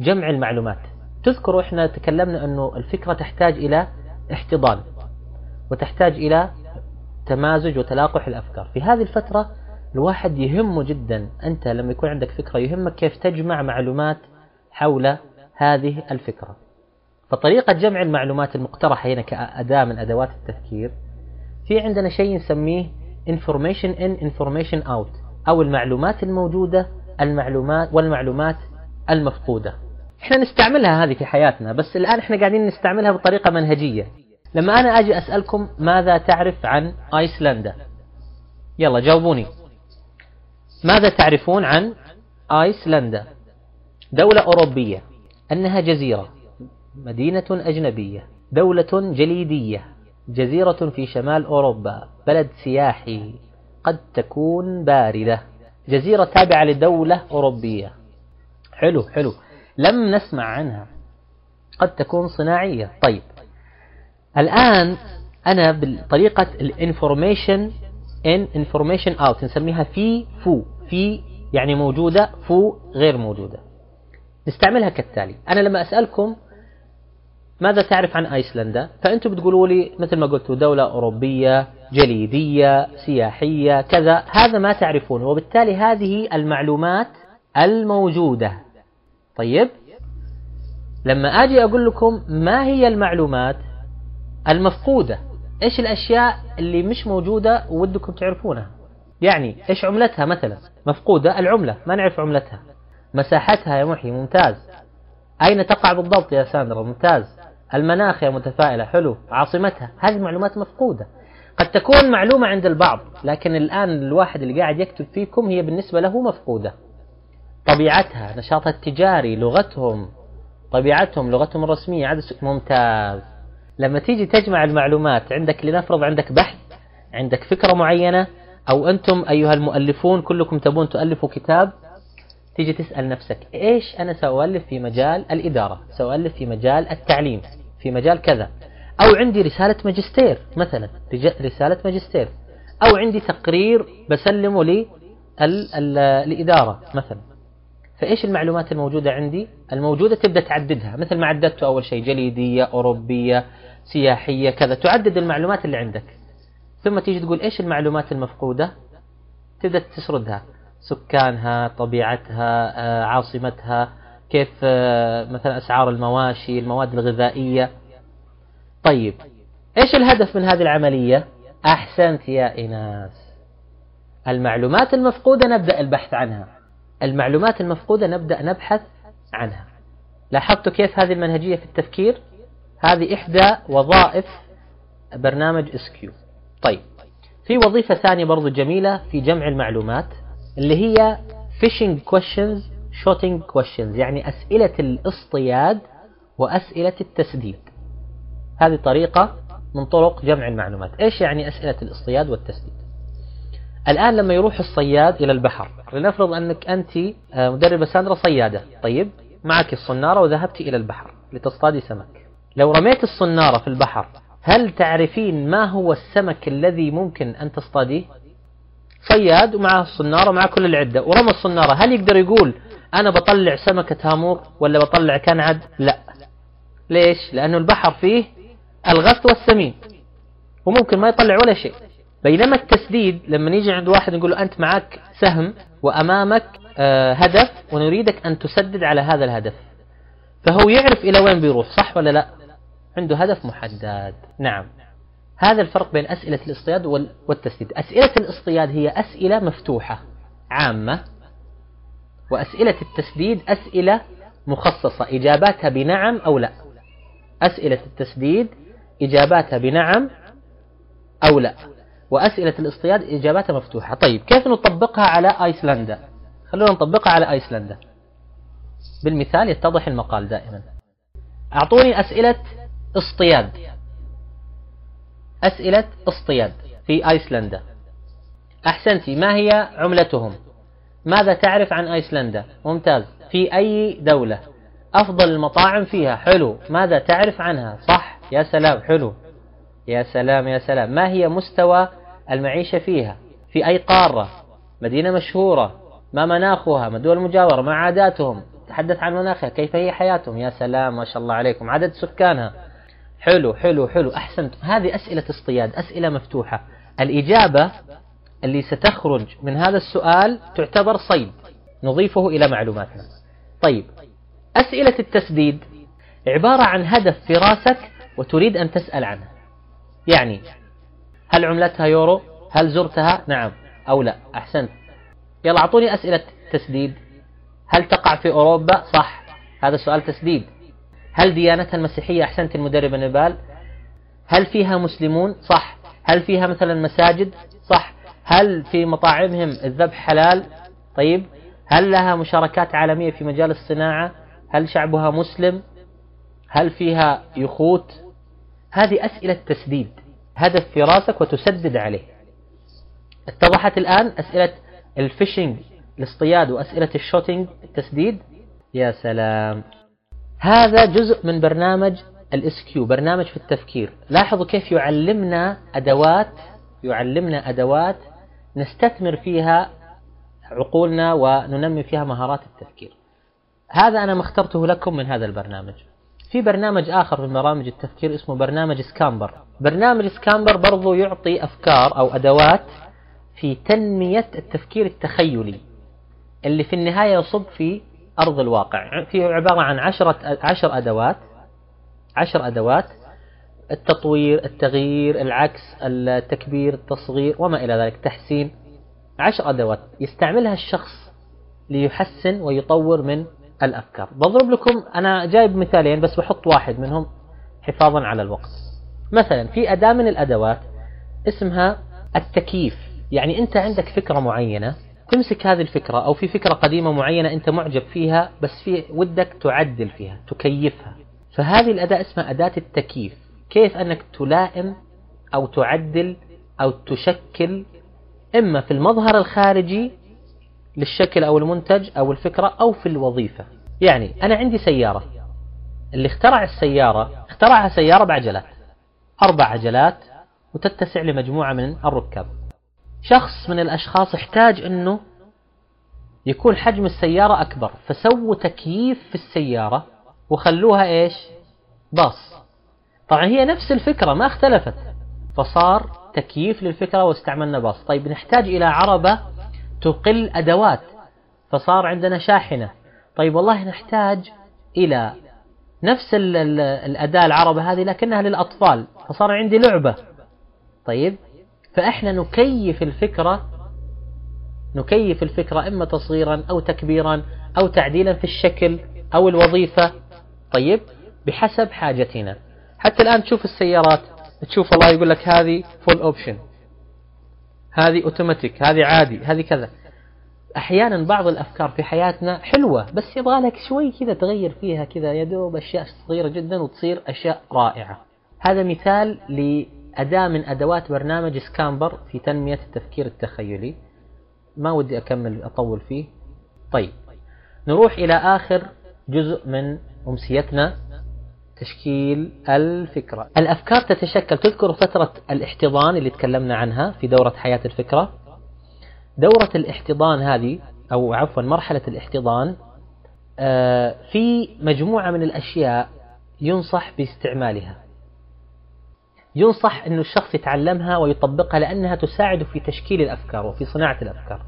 جمع المعلومات. تذكروا إحنا تكلمنا أنه الفكرة تحتاج إلى احتضان وتحتاج إلى تمازج وتلاقح الأفكار. في هذه الفترة الواحد يهمه جدا. أنت لما يكون عندك فكرة يهمك كيف تجمع معلومات حول هذه الفكرة. فطريقة جمع المعلومات المقترحة هنا كأداة من أدوات التفكير في عندنا شيء نسميه information in information out أو المعلومات الموجودة المعلومات والمعلومات المفقودة. إحنا نستعملها هذه في حياتنا بس الآن إحنا قاعدين نستعملها بطريقة منهجية. لما أنا أجي أسألكم ماذا تعرف عن أيسلندا؟ يلا جاوبوني. ماذا تعرفون عن أيسلندا؟ دولة أوروبية أنها جزيرة مدينة أجنبية دولة جليدية جزيرة في شمال أوروبا بلد سياحي قد تكون باردة. جزيرة تابعة لدولة أوروبية. حلو حلو. لم نسمع عنها. قد تكون صناعية. طيب. الآن أنا بطريقة ال information in information out نسميها في فو في يعني موجودة فو غير موجودة. نستعملها كالتالي. أنا لما أسألكم ماذا تعرف عن أيسلندا فأنتم بتقولوا لي مثل ما قلتوا دولة أوروبية جليدية سياحية كذا هذا ما تعرفونه وبالتالي هذه المعلومات الموجودة. طيب لما أجي أقول لكم ما هي المعلومات المفقودة. إيش الأشياء اللي مش موجودة ودكم تعرفونها؟ يعني إيش عملتها مثلا؟ مفقودة العملة ما نعرف عملتها. مساحتها يا محي ممتاز. أين تقع بالضبط يا ساندرا؟ ممتاز. المناخ يا متفائلة حلو. عاصمتها هذه معلومات مفقودة. قد تكون معلومة عند البعض لكن الآن الواحد اللي قاعد يكتب فيكم هي بالنسبة له مفقودة. طبيعتها نشاطها التجاري لغتهم طبيعتهم لغتهم الرسمية عدد ممتاز. لما تيجي تجمع المعلومات عندك لنفرض عندك بحث عندك فكرة معينة أو أنتم أيها المؤلفون كلكم تبون تؤلفوا كتاب تيجي تسأل نفسك إيش أنا سأؤلف في مجال الإدارة؟ سأؤلف في مجال التعليم في مجال كذا. أو عندي رسالة ماجستير مثلا رسالة ماجستير. أو عندي تقرير بسلمه للإدارة مثلا. فإيش المعلومات الموجودة عندي؟ الموجودة تبدأ تعددها مثل ما عددت أول شيء جليدية أوروبية سياحية كذا. تعدد المعلومات اللي عندك. ثم تيجي تقول إيش المعلومات المفقودة؟ تبدأ تسردها. سكانها طبيعتها آه، عاصمتها كيف آه، مثلا أسعار المواشي المواد الغذائية. طيب إيش الهدف من هذه العملية؟ أحسنت يا إناس. المعلومات المفقودة نبدأ البحث عنها. المعلومات المفقودة نبدأ نبحث عنها. لاحظتوا كيف هذه المنهجية في التفكير؟ هذه إحدى وظائف برنامج اسكيو طيب في وظيفة ثانية برضو جميلة في جمع المعلومات اللي هي fishing questions shooting questions يعني أسئلة الاصطياد وأسئلة التسديد. هذه طريقة من طرق جمع المعلومات. إيش يعني أسئلة الاصطياد والتسديد؟ الآن لما يروح الصياد إلى البحر لنفرض أنك أنت آه، مدربة ساندرا صيادة طيب؟ معك الصنارة وذهبت إلى البحر لتصطادي سمك. لو رميت الصنارة في البحر هل تعرفين ما هو السمك الذي ممكن أن تصطاديه؟ صياد ومعه الصنارة ومعه كل العدة. ورمى الصنارة هل يقدر يقول أنا بطلع سمكة هامور ولا بطلع كنعد؟ لا. ليش؟ لأنه البحر فيه الغث والسمين وممكن ما يطلع ولا شيء. بينما التسديد لما نيجي عند واحد نقول له أنت معك سهم وأمامك آه، هدف ونريدك أن تسدد على هذا الهدف. فهو يعرف إلى وين بيروح صح ولا لا؟ عنده هدف محدد. نعم. هذا الفرق بين أسئلة الاصطياد والتسديد. أسئلة الاصطياد هي أسئلة مفتوحة عامة. وأسئلة التسديد أسئلة مخصصة إجاباتها بنعم أو لا. أسئلة التسديد إجاباتها بنعم أو لا. وأسئلة الاصطياد إجاباتها مفتوحة. طيب كيف نطبقها على أيسلندا؟ خلونا نطبقها على أيسلندا. بالمثال يتضح المقال دائما. أعطوني أسئلة اصطياد. أسئلة اصطياد في أيسلندا. أحسنتي ما هي عملتهم؟ ماذا تعرف عن أيسلندا؟ ممتاز. في أي دولة؟ أفضل المطاعم فيها. حلو. ماذا تعرف عنها؟ صح. يا سلام حلو. يا سلام يا سلام. ما هي مستوى المعيشة فيها؟ في أي قارة؟ مدينة مشهورة. ما مناخها؟ ما دول المجاورة؟ ما عاداتهم؟ تحدث عن مناخها. كيف هي حياتهم؟ يا سلام ما شاء الله عليكم. عدد سكانها؟ حلو حلو حلو. أحسنت. هذه أسئلة اصطياد أسئلة مفتوحة. الإجابة اللي ستخرج من هذا السؤال تعتبر صيد. نضيفه إلى معلوماتنا. طيب أسئلة التسديد عبارة عن هدف في راسك وتريد أن تسأل عنه. يعني هل عملتها يورو؟ هل زرتها؟ نعم. أو لا. أحسنت. يلا أعطوني أسئلة تسديد. هل تقع في أوروبا؟ صح. هذا سؤال تسديد. هل ديانتها المسيحية أحسنت المدرب النبال هل فيها مسلمون؟ صح. هل فيها مثلا مساجد؟ صح. هل في مطاعمهم الذبح حلال؟ طيب. هل لها مشاركات عالمية في مجال الصناعة؟ هل شعبها مسلم؟ هل فيها يخوت؟ هذه أسئلة تسديد. هدف في راسك وتسدد عليه. اتضحت الآن أسئلة ال fishing الاصطياد وأسئلة ال shooting التسديد؟ يا سلام. هذا جزء من برنامج ال SQ برنامج في التفكير. لاحظوا كيف يعلمنا أدوات يعلمنا أدوات نستثمر فيها عقولنا وننمي فيها مهارات التفكير. هذا أنا ما اخترته لكم من هذا البرنامج. في برنامج آخر من برامج التفكير اسمه برنامج SCAMPER. برنامج SCAMPER برضو يعطي أفكار أو أدوات في تنمية التفكير التخيلي اللي في النهاية يصب في أرض الواقع. فيه عبارة عن عشرة عشر أدوات عشر أدوات التطوير التغيير العكس التكبير التصغير وما إلى ذلك تحسين. عشر أدوات. يستعملها الشخص ليحسن ويطور من الأفكار. بضرب لكم أنا جايب مثالين بس بحط واحد منهم حفاظا على الوقت. مثلا في أداة من الأدوات اسمها التكييف. يعني أنت عندك فكرة معينة تمسك هذه الفكرة أو في فكرة قديمة معينة أنت معجب فيها بس في ودك تعدل فيها تكيفها. فهذه الأداة اسمها أداة التكييف. كيف أنك تلائم أو تعدل أو تشكل إما في المظهر الخارجي للشكل أو المنتج أو الفكرة أو في الوظيفة. يعني أنا عندي سيارة. اللي اخترع السيارة اخترعها سيارة بعجلات أربع عجلات وتتسع لمجموعة من الركاب. شخص من الأشخاص احتاج أنه يكون حجم السيارة أكبر. فسووا تكييف في السيارة وخلوها إيش؟ باص. طبعا هي نفس الفكرة ما اختلفت. فصار تكييف للفكرة واستعملنا باص. طيب نحتاج إلى عربة تقل أدوات فصار عندنا شاحنة. طيب والله نحتاج إلى نفس ال ال الأداة العربة هذه لكنها للأطفال فصار عندي لعبة. طيب فإحنا نكيف الفكرة نكيف الفكرة إما تصغيرا أو تكبيرا أو تعديلا في الشكل أو الوظيفة. طيب بحسب حاجتنا. حتى الآن تشوف السيارات تشوف الله يقول لك هذه full option هذه اوتوماتيك هذه عادي هذه كذا. أحيانا بعض الأفكار في حياتنا حلوة بس يبغى لك شوي كذا تغير فيها كذا يا دوب أشياء صغيرة جدا وتصير أشياء رائعة. هذا مثال لأداة من أدوات برنامج SCAMPER في تنمية التفكير التخيلي. ما ودي أكمل أطول فيه. طيب نروح إلى آخر جزء من أمسيتنا. تشكيل الفكرة. الأفكار تتشكل تذكر فترة الاحتضان اللي تكلمنا عنها في دورة حياة الفكرة. دورة الاحتضان هذه أو عفوا مرحلة الاحتضان آه، في مجموعة من الأشياء ينصح باستعمالها. ينصح أن الشخص يتعلمها ويطبقها لأنها تساعد في تشكيل الأفكار وفي صناعة الأفكار.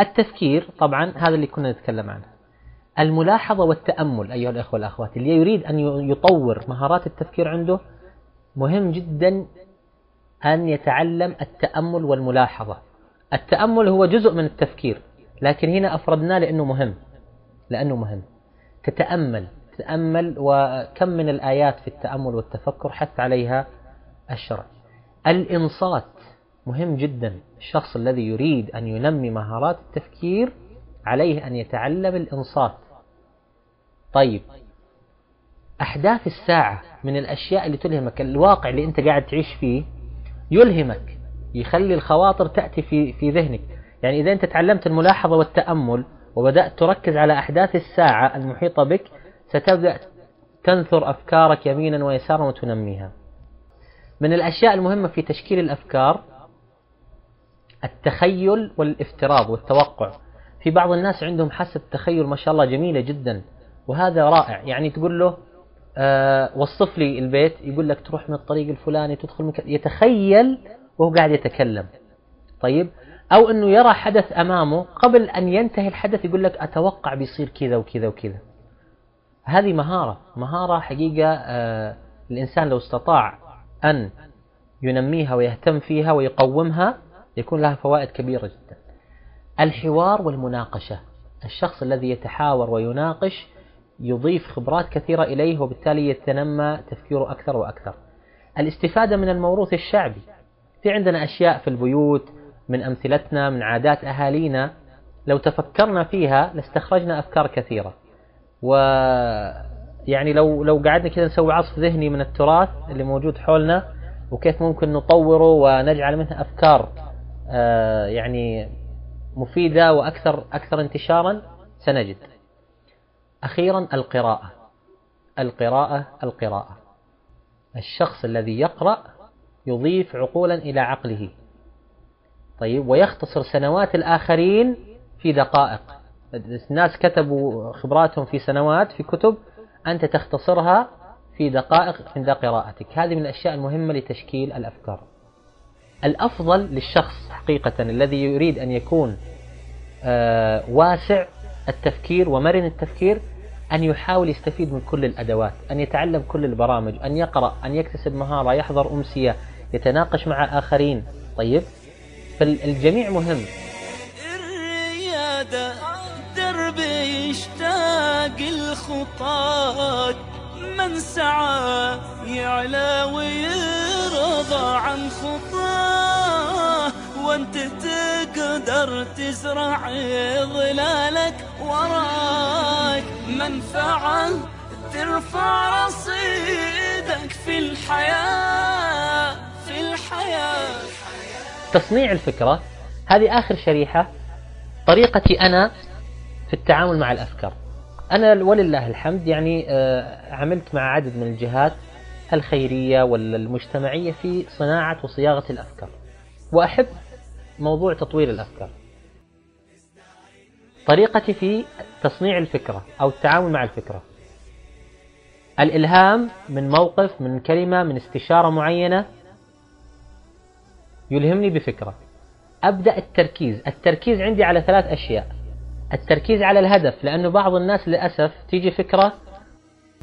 التفكير طبعا هذا اللي كنا نتكلم عنه. الملاحظة والتأمل أيها الأخوة والأخوات اللي يريد أن يطور مهارات التفكير عنده مهم جدا أن يتعلم التأمل والملاحظة. التأمل هو جزء من التفكير لكن هنا أفردناه لأنه مهم لأنه مهم. تتأمل تتأمل وكم من الآيات في التأمل والتفكر حث عليها الشرع. الإنصات مهم جدا. الشخص الذي يريد أن ينمي مهارات التفكير عليه أن يتعلم الإنصات. طيب. أحداث الساعة من الأشياء اللي تلهمك الواقع اللي أنت قاعد تعيش فيه يلهمك يخلي الخواطر تأتي في في ذهنك. يعني إذا أنت تعلمت الملاحظة والتأمل وبدأت تركز على أحداث الساعة المحيطة بك ستبدأ تنثر أفكارك يمينا ويسارا وتنميها. من الأشياء المهمة في تشكيل الأفكار التخيل والافتراض والتوقع. في بعض الناس عندهم حاسة تخيل ما شاء الله جميلة جدا. وهذا رائع. يعني تقول له آه وصف لي البيت يقول لك تروح من الطريق الفلاني تدخل من يتخيل وهو قاعد يتكلم. طيب؟ أو أنه يرى حدث أمامه قبل أن ينتهي الحدث يقول لك أتوقع بيصير كذا وكذا وكذا. هذه مهارة مهارة حقيقة آه الإنسان لو استطاع أن ينميها ويهتم فيها ويقومها يكون لها فوائد كبيرة جدا. الحوار والمناقشة الشخص الذي يتحاور ويناقش يضيف خبرات كثيرة إليه وبالتالي يتنمى تفكيره أكثر وأكثر. الاستفادة من الموروث الشعبي. في عندنا أشياء في البيوت من أمثلتنا من عادات أهالينا. لو تفكرنا فيها لاستخرجنا أفكار كثيرة. و يعني لو لو قعدنا كذا نسوي عصف ذهني من التراث اللي موجود حولنا وكيف ممكن نطوره ونجعل منه أفكار آه، يعني مفيدة وأكثر أكثر انتشارا سنجد. أخيرا القراءة. القراءة القراءة. الشخص الذي يقرأ يضيف عقولا إلى عقله. طيب ويختصر سنوات الآخرين في دقائق. الناس كتبوا خبراتهم في سنوات في كتب أنت تختصرها في دقائق عند قراءتك. هذه من الأشياء المهمة لتشكيل الأفكار. الأفضل للشخص حقيقة الذي يريد أن يكون آه، واسع التفكير ومرن التفكير أن يحاول يستفيد من كل الأدوات أن يتعلم كل البرامج أن يقرأ أن يكتسب مهارة يحضر أمسية يتناقش مع آخرين طيب؟ فالجميع مهم. الريادة درب يشتاق الخطاط من سعى يعلى ويرضى عن خطاه. وانت تقدر تزرع ظلالك وراك. منفعة ترفع رصيدك في الحياة في الحياة. تصنيع الفكرة هذه آخر شريحة طريقتي أنا في التعامل مع الأفكار. أنا ولله الحمد يعني آه، عملت مع عدد من الجهات الخيرية والمجتمعية في صناعة وصياغة الأفكار. وأحب موضوع تطوير الأفكار. طريقتي في تصنيع الفكرة أو التعامل مع الفكرة. الإلهام من موقف من كلمة من استشارة معينة يلهمني بفكرة. أبدأ التركيز. التركيز عندي على ثلاث أشياء. التركيز على الهدف لأنه بعض الناس للأسف تيجي فكرة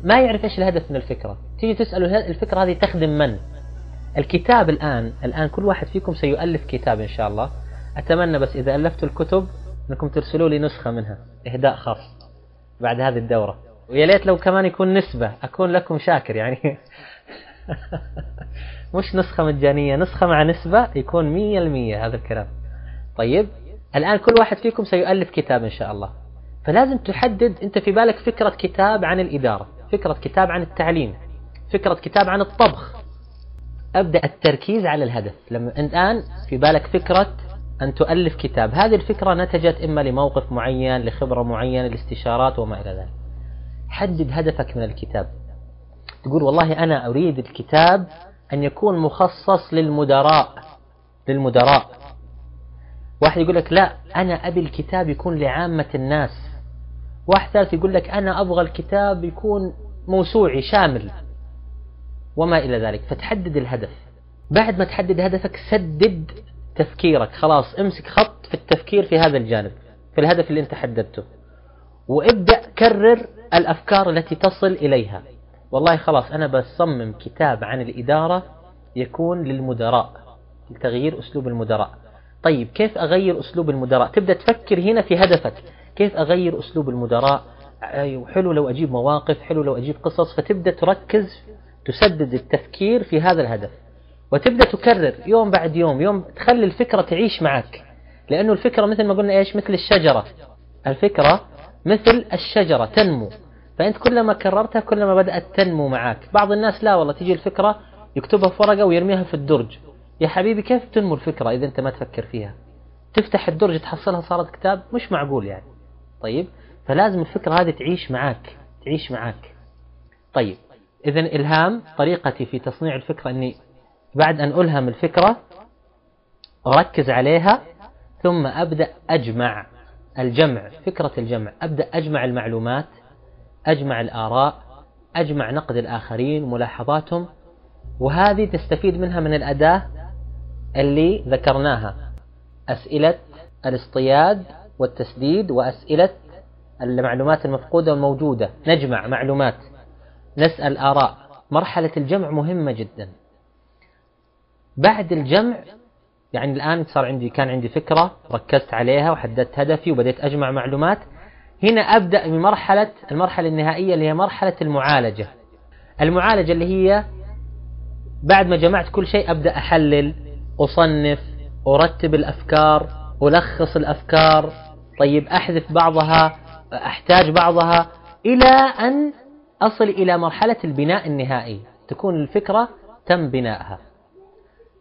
ما يعرف إيش الهدف من الفكرة. تيجي تسأله الفكرة هذه تخدم من؟ الكتاب الآن الآن كل واحد فيكم سيؤلف كتاب إن شاء الله. أتمنى بس إذا ألفتوا الكتب أنكم ترسلوا لي نسخة منها إهداء خاص بعد هذه الدورة. ويا ليت لو كمان يكون نسبة أكون لكم شاكر يعني. مش نسخة مجانية نسخة مع نسبة يكون مية المية هذا الكلام. طيب الآن كل واحد فيكم سيؤلف كتاب إن شاء الله. فلازم تحدد أنت في بالك فكرة كتاب عن الإدارة فكرة كتاب عن التعليم فكرة كتاب عن الطبخ. أبدأ التركيز على الهدف. لما الآن في بالك فكرة أن تؤلف كتاب. هذه الفكرة نتجت إما لموقف معين لخبرة معينة لاستشارات وما إلى ذلك. حدد هدفك من الكتاب. تقول والله أنا أريد الكتاب أن يكون مخصص للمدراء للمدراء. واحد يقول لك لا أنا أبي الكتاب يكون لعامة الناس. واحد ثالث يقول لك أنا أبغى الكتاب يكون موسوعي شامل. وما إلى ذلك. فتحدد الهدف. بعد ما تحدد هدفك سدد تفكيرك. خلاص امسك خط في التفكير في هذا الجانب في الهدف اللي انت حددته. وابدأ كرر الأفكار التي تصل إليها. والله خلاص أنا بصمم كتاب عن الإدارة يكون للمدراء لتغيير أسلوب المدراء. طيب كيف أغير أسلوب المدراء؟ تبدأ تفكر هنا في هدفك. كيف أغير أسلوب المدراء؟ أيوة، حلو لو أجيب مواقف حلو لو أجيب قصص. فتبدأ تركز تسدد التفكير في هذا الهدف. وتبدأ تكرر يوم بعد يوم يوم تخلي الفكرة تعيش معك. لأنه الفكرة مثل ما قلنا إيش؟ مثل الشجرة. الفكرة مثل الشجرة تنمو. فأنت كلما كررتها كلما بدأت تنمو معك. بعض الناس لا والله تيجي الفكرة يكتبها في ورقة ويرميها في الدرج. يا حبيبي كيف تنمو الفكرة إذا أنت ما تفكر فيها؟ تفتح الدرج تحصلها صارت كتاب مش معقول يعني. طيب؟ فلازم الفكرة هذه تعيش معك تعيش معك. طيب إذا إلهام طريقتي في تصنيع الفكرة أني بعد أن ألهم الفكرة أركز عليها ثم أبدأ أجمع الجمع فكرة الجمع. أبدأ أجمع المعلومات أجمع الآراء أجمع نقد الآخرين ملاحظاتهم وهذه تستفيد منها من الأداة اللي ذكرناها. أسئلة الاصطياد والتسديد وأسئلة المعلومات المفقودة والموجودة. نجمع معلومات. نسأل آراء. مرحلة الجمع مهمة جدا. بعد الجمع يعني الآن صار عندي كان عندي فكرة ركزت عليها وحددت هدفي وبديت أجمع معلومات. هنا أبدأ بمرحلة المرحلة النهائية اللي هي مرحلة المعالجة. المعالجة اللي هي بعد ما جمعت كل شيء أبدأ أحلل أصنف أرتب الأفكار ألخص الأفكار. طيب أحذف بعضها أحتاج بعضها إلى أن أصل إلى مرحلة البناء النهائي تكون الفكرة تم بنائها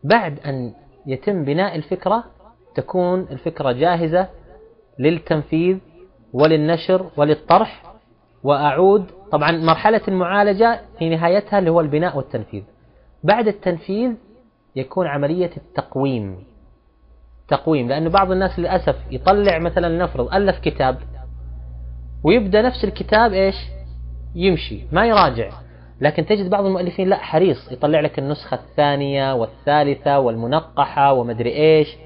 بعد أن يتم بناء الفكرة تكون الفكرة جاهزة للتنفيذ وللنشر وللطرح. وأعود طبعا مرحلة المعالجة في نهايتها اللي هو البناء والتنفيذ. بعد التنفيذ يكون عملية التقويم. تقويم لأنه بعض الناس للأسف يطلع مثلا نفرض ألف كتاب ويبدأ نفس الكتاب إيش؟ يمشي ما يراجع. لكن تجد بعض المؤلفين لا حريص يطلع لك النسخة الثانية والثالثة والمنقحة ومدري إيش.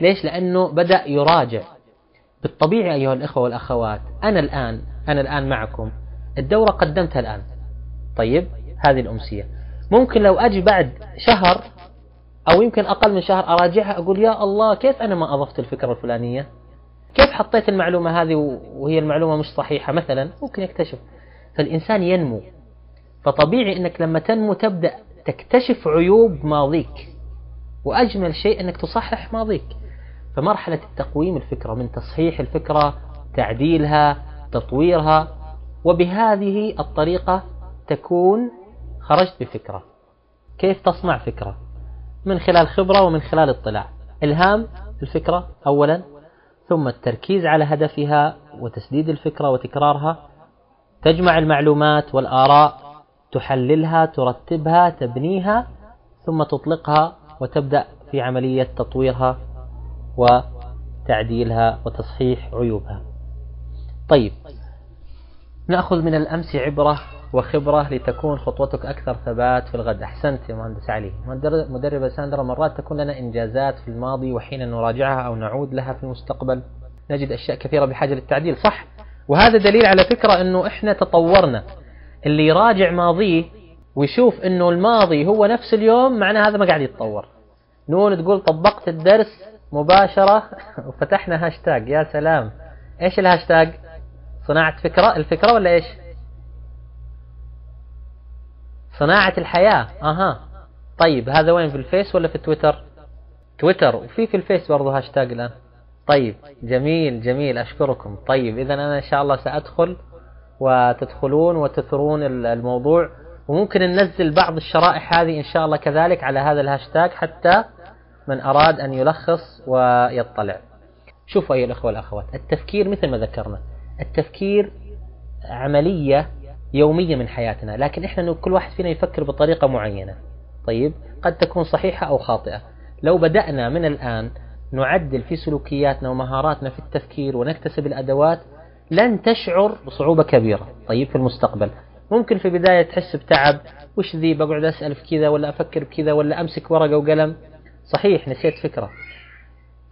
ليش؟ لأنه بدأ يراجع. بالطبيعي أيها الإخوة والأخوات أنا الآن أنا الآن معكم. الدورة قدمتها الآن. طيب هذه الأمسية. ممكن لو أجي بعد شهر أو يمكن أقل من شهر أراجعها أقول يا الله كيف أنا ما أضفت الفكرة الفلانية؟ كيف حطيت المعلومة هذه وهي المعلومة مش صحيحة مثلا؟ ممكن يكتشف. فالإنسان ينمو. فطبيعي أنك لما تنمو تبدأ تكتشف عيوب ماضيك وأجمل شيء أنك تصحح ماضيك. فمرحلة التقويم الفكرة من تصحيح الفكرة تعديلها تطويرها وبهذه الطريقة تكون خرجت بفكرة. كيف تصنع فكرة؟ من خلال خبرة ومن خلال اطلاع. إلهام الفكرة أولا ثم التركيز على هدفها وتسديد الفكرة وتكرارها تجمع المعلومات والآراء تحللها ترتبها تبنيها ثم تطلقها وتبدأ في عملية تطويرها وتعديلها وتصحيح عيوبها. طيب نأخذ من الأمس عبرة وخبرة لتكون خطوتك أكثر ثبات في الغد. أحسنت يا مهندس علي. مدربة ساندرا مرات تكون لنا إنجازات في الماضي وحين نراجعها أو نعود لها في المستقبل. نجد أشياء كثيرة بحاجة للتعديل. صح؟ وهذا دليل على فكرة أنه إحنا تطورنا. اللي يراجع ماضيه ويشوف أنه الماضي هو نفس اليوم معناه هذا ما قاعد يتطور. نون تقول طبقت الدرس مباشرة وفتحنا هاشتاج. يا سلام. إيش الهاشتاج؟ صناعة فكرة. الفكرة ولا إيش؟ صناعة الحياة. أها. طيب هذا وين؟ في الفيس ولا في تويتر؟ تويتر. وفي في الفيس برضه هاشتاج الآن. طيب جميل جميل أشكركم. طيب إذا أنا إن شاء الله سأدخل وتدخلون وتثرون الموضوع وممكن ننزل بعض الشرائح هذه إن شاء الله كذلك على هذا الهاشتاج حتى من أراد أن يلخص ويطلع. شوفوا أيها الأخوة والأخوات التفكير مثل ما ذكرنا التفكير عملية يومية من حياتنا لكن إحنا كل واحد فينا يفكر بطريقة معينة. طيب قد تكون صحيحة أو خاطئة. لو بدأنا من الآن نعدل في سلوكياتنا ومهاراتنا في التفكير ونكتسب الأدوات لن تشعر بصعوبة كبيرة. طيب في المستقبل. ممكن في البداية تحس بتعب. وش ذي؟ بقعد أسأل في كذا ولا أفكر بكذا ولا أمسك ورقة وقلم. صحيح نسيت فكرة.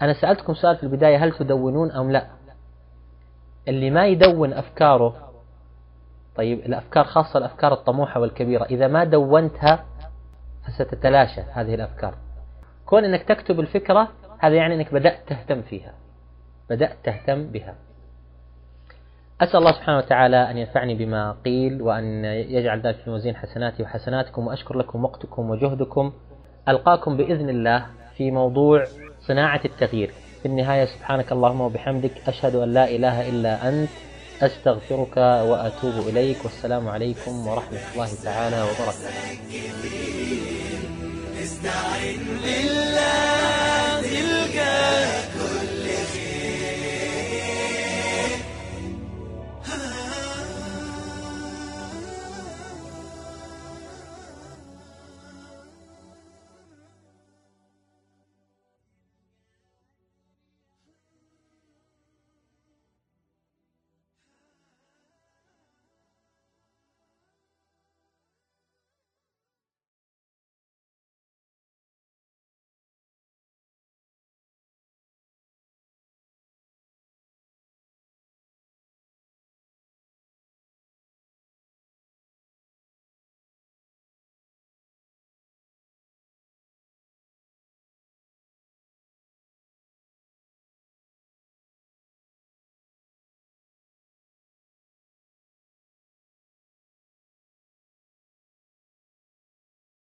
أنا سألتكم سؤال في البداية هل تدونون أم لا؟ اللي ما يدون أفكاره طيب الأفكار خاصة الأفكار الطموحة والكبيرة. إذا ما دونتها فستتلاشى هذه الأفكار. كون أنك تكتب الفكرة هذا يعني أنك بدأت تهتم فيها. بدأت تهتم بها. أسأل الله سبحانه وتعالى أن ينفعني بما قيل وأن يجعل ذلك في موازين حسناتي وحسناتكم وأشكر لكم وقتكم وجهدكم. ألقاكم بإذن الله في موضوع صناعة التغيير. في النهاية سبحانك اللهم وبحمدك أشهد أن لا إله إلا أنت. أستغفرك وأتوب إليك. والسلام عليكم ورحمة الله تعالى وبركاته. Yeah.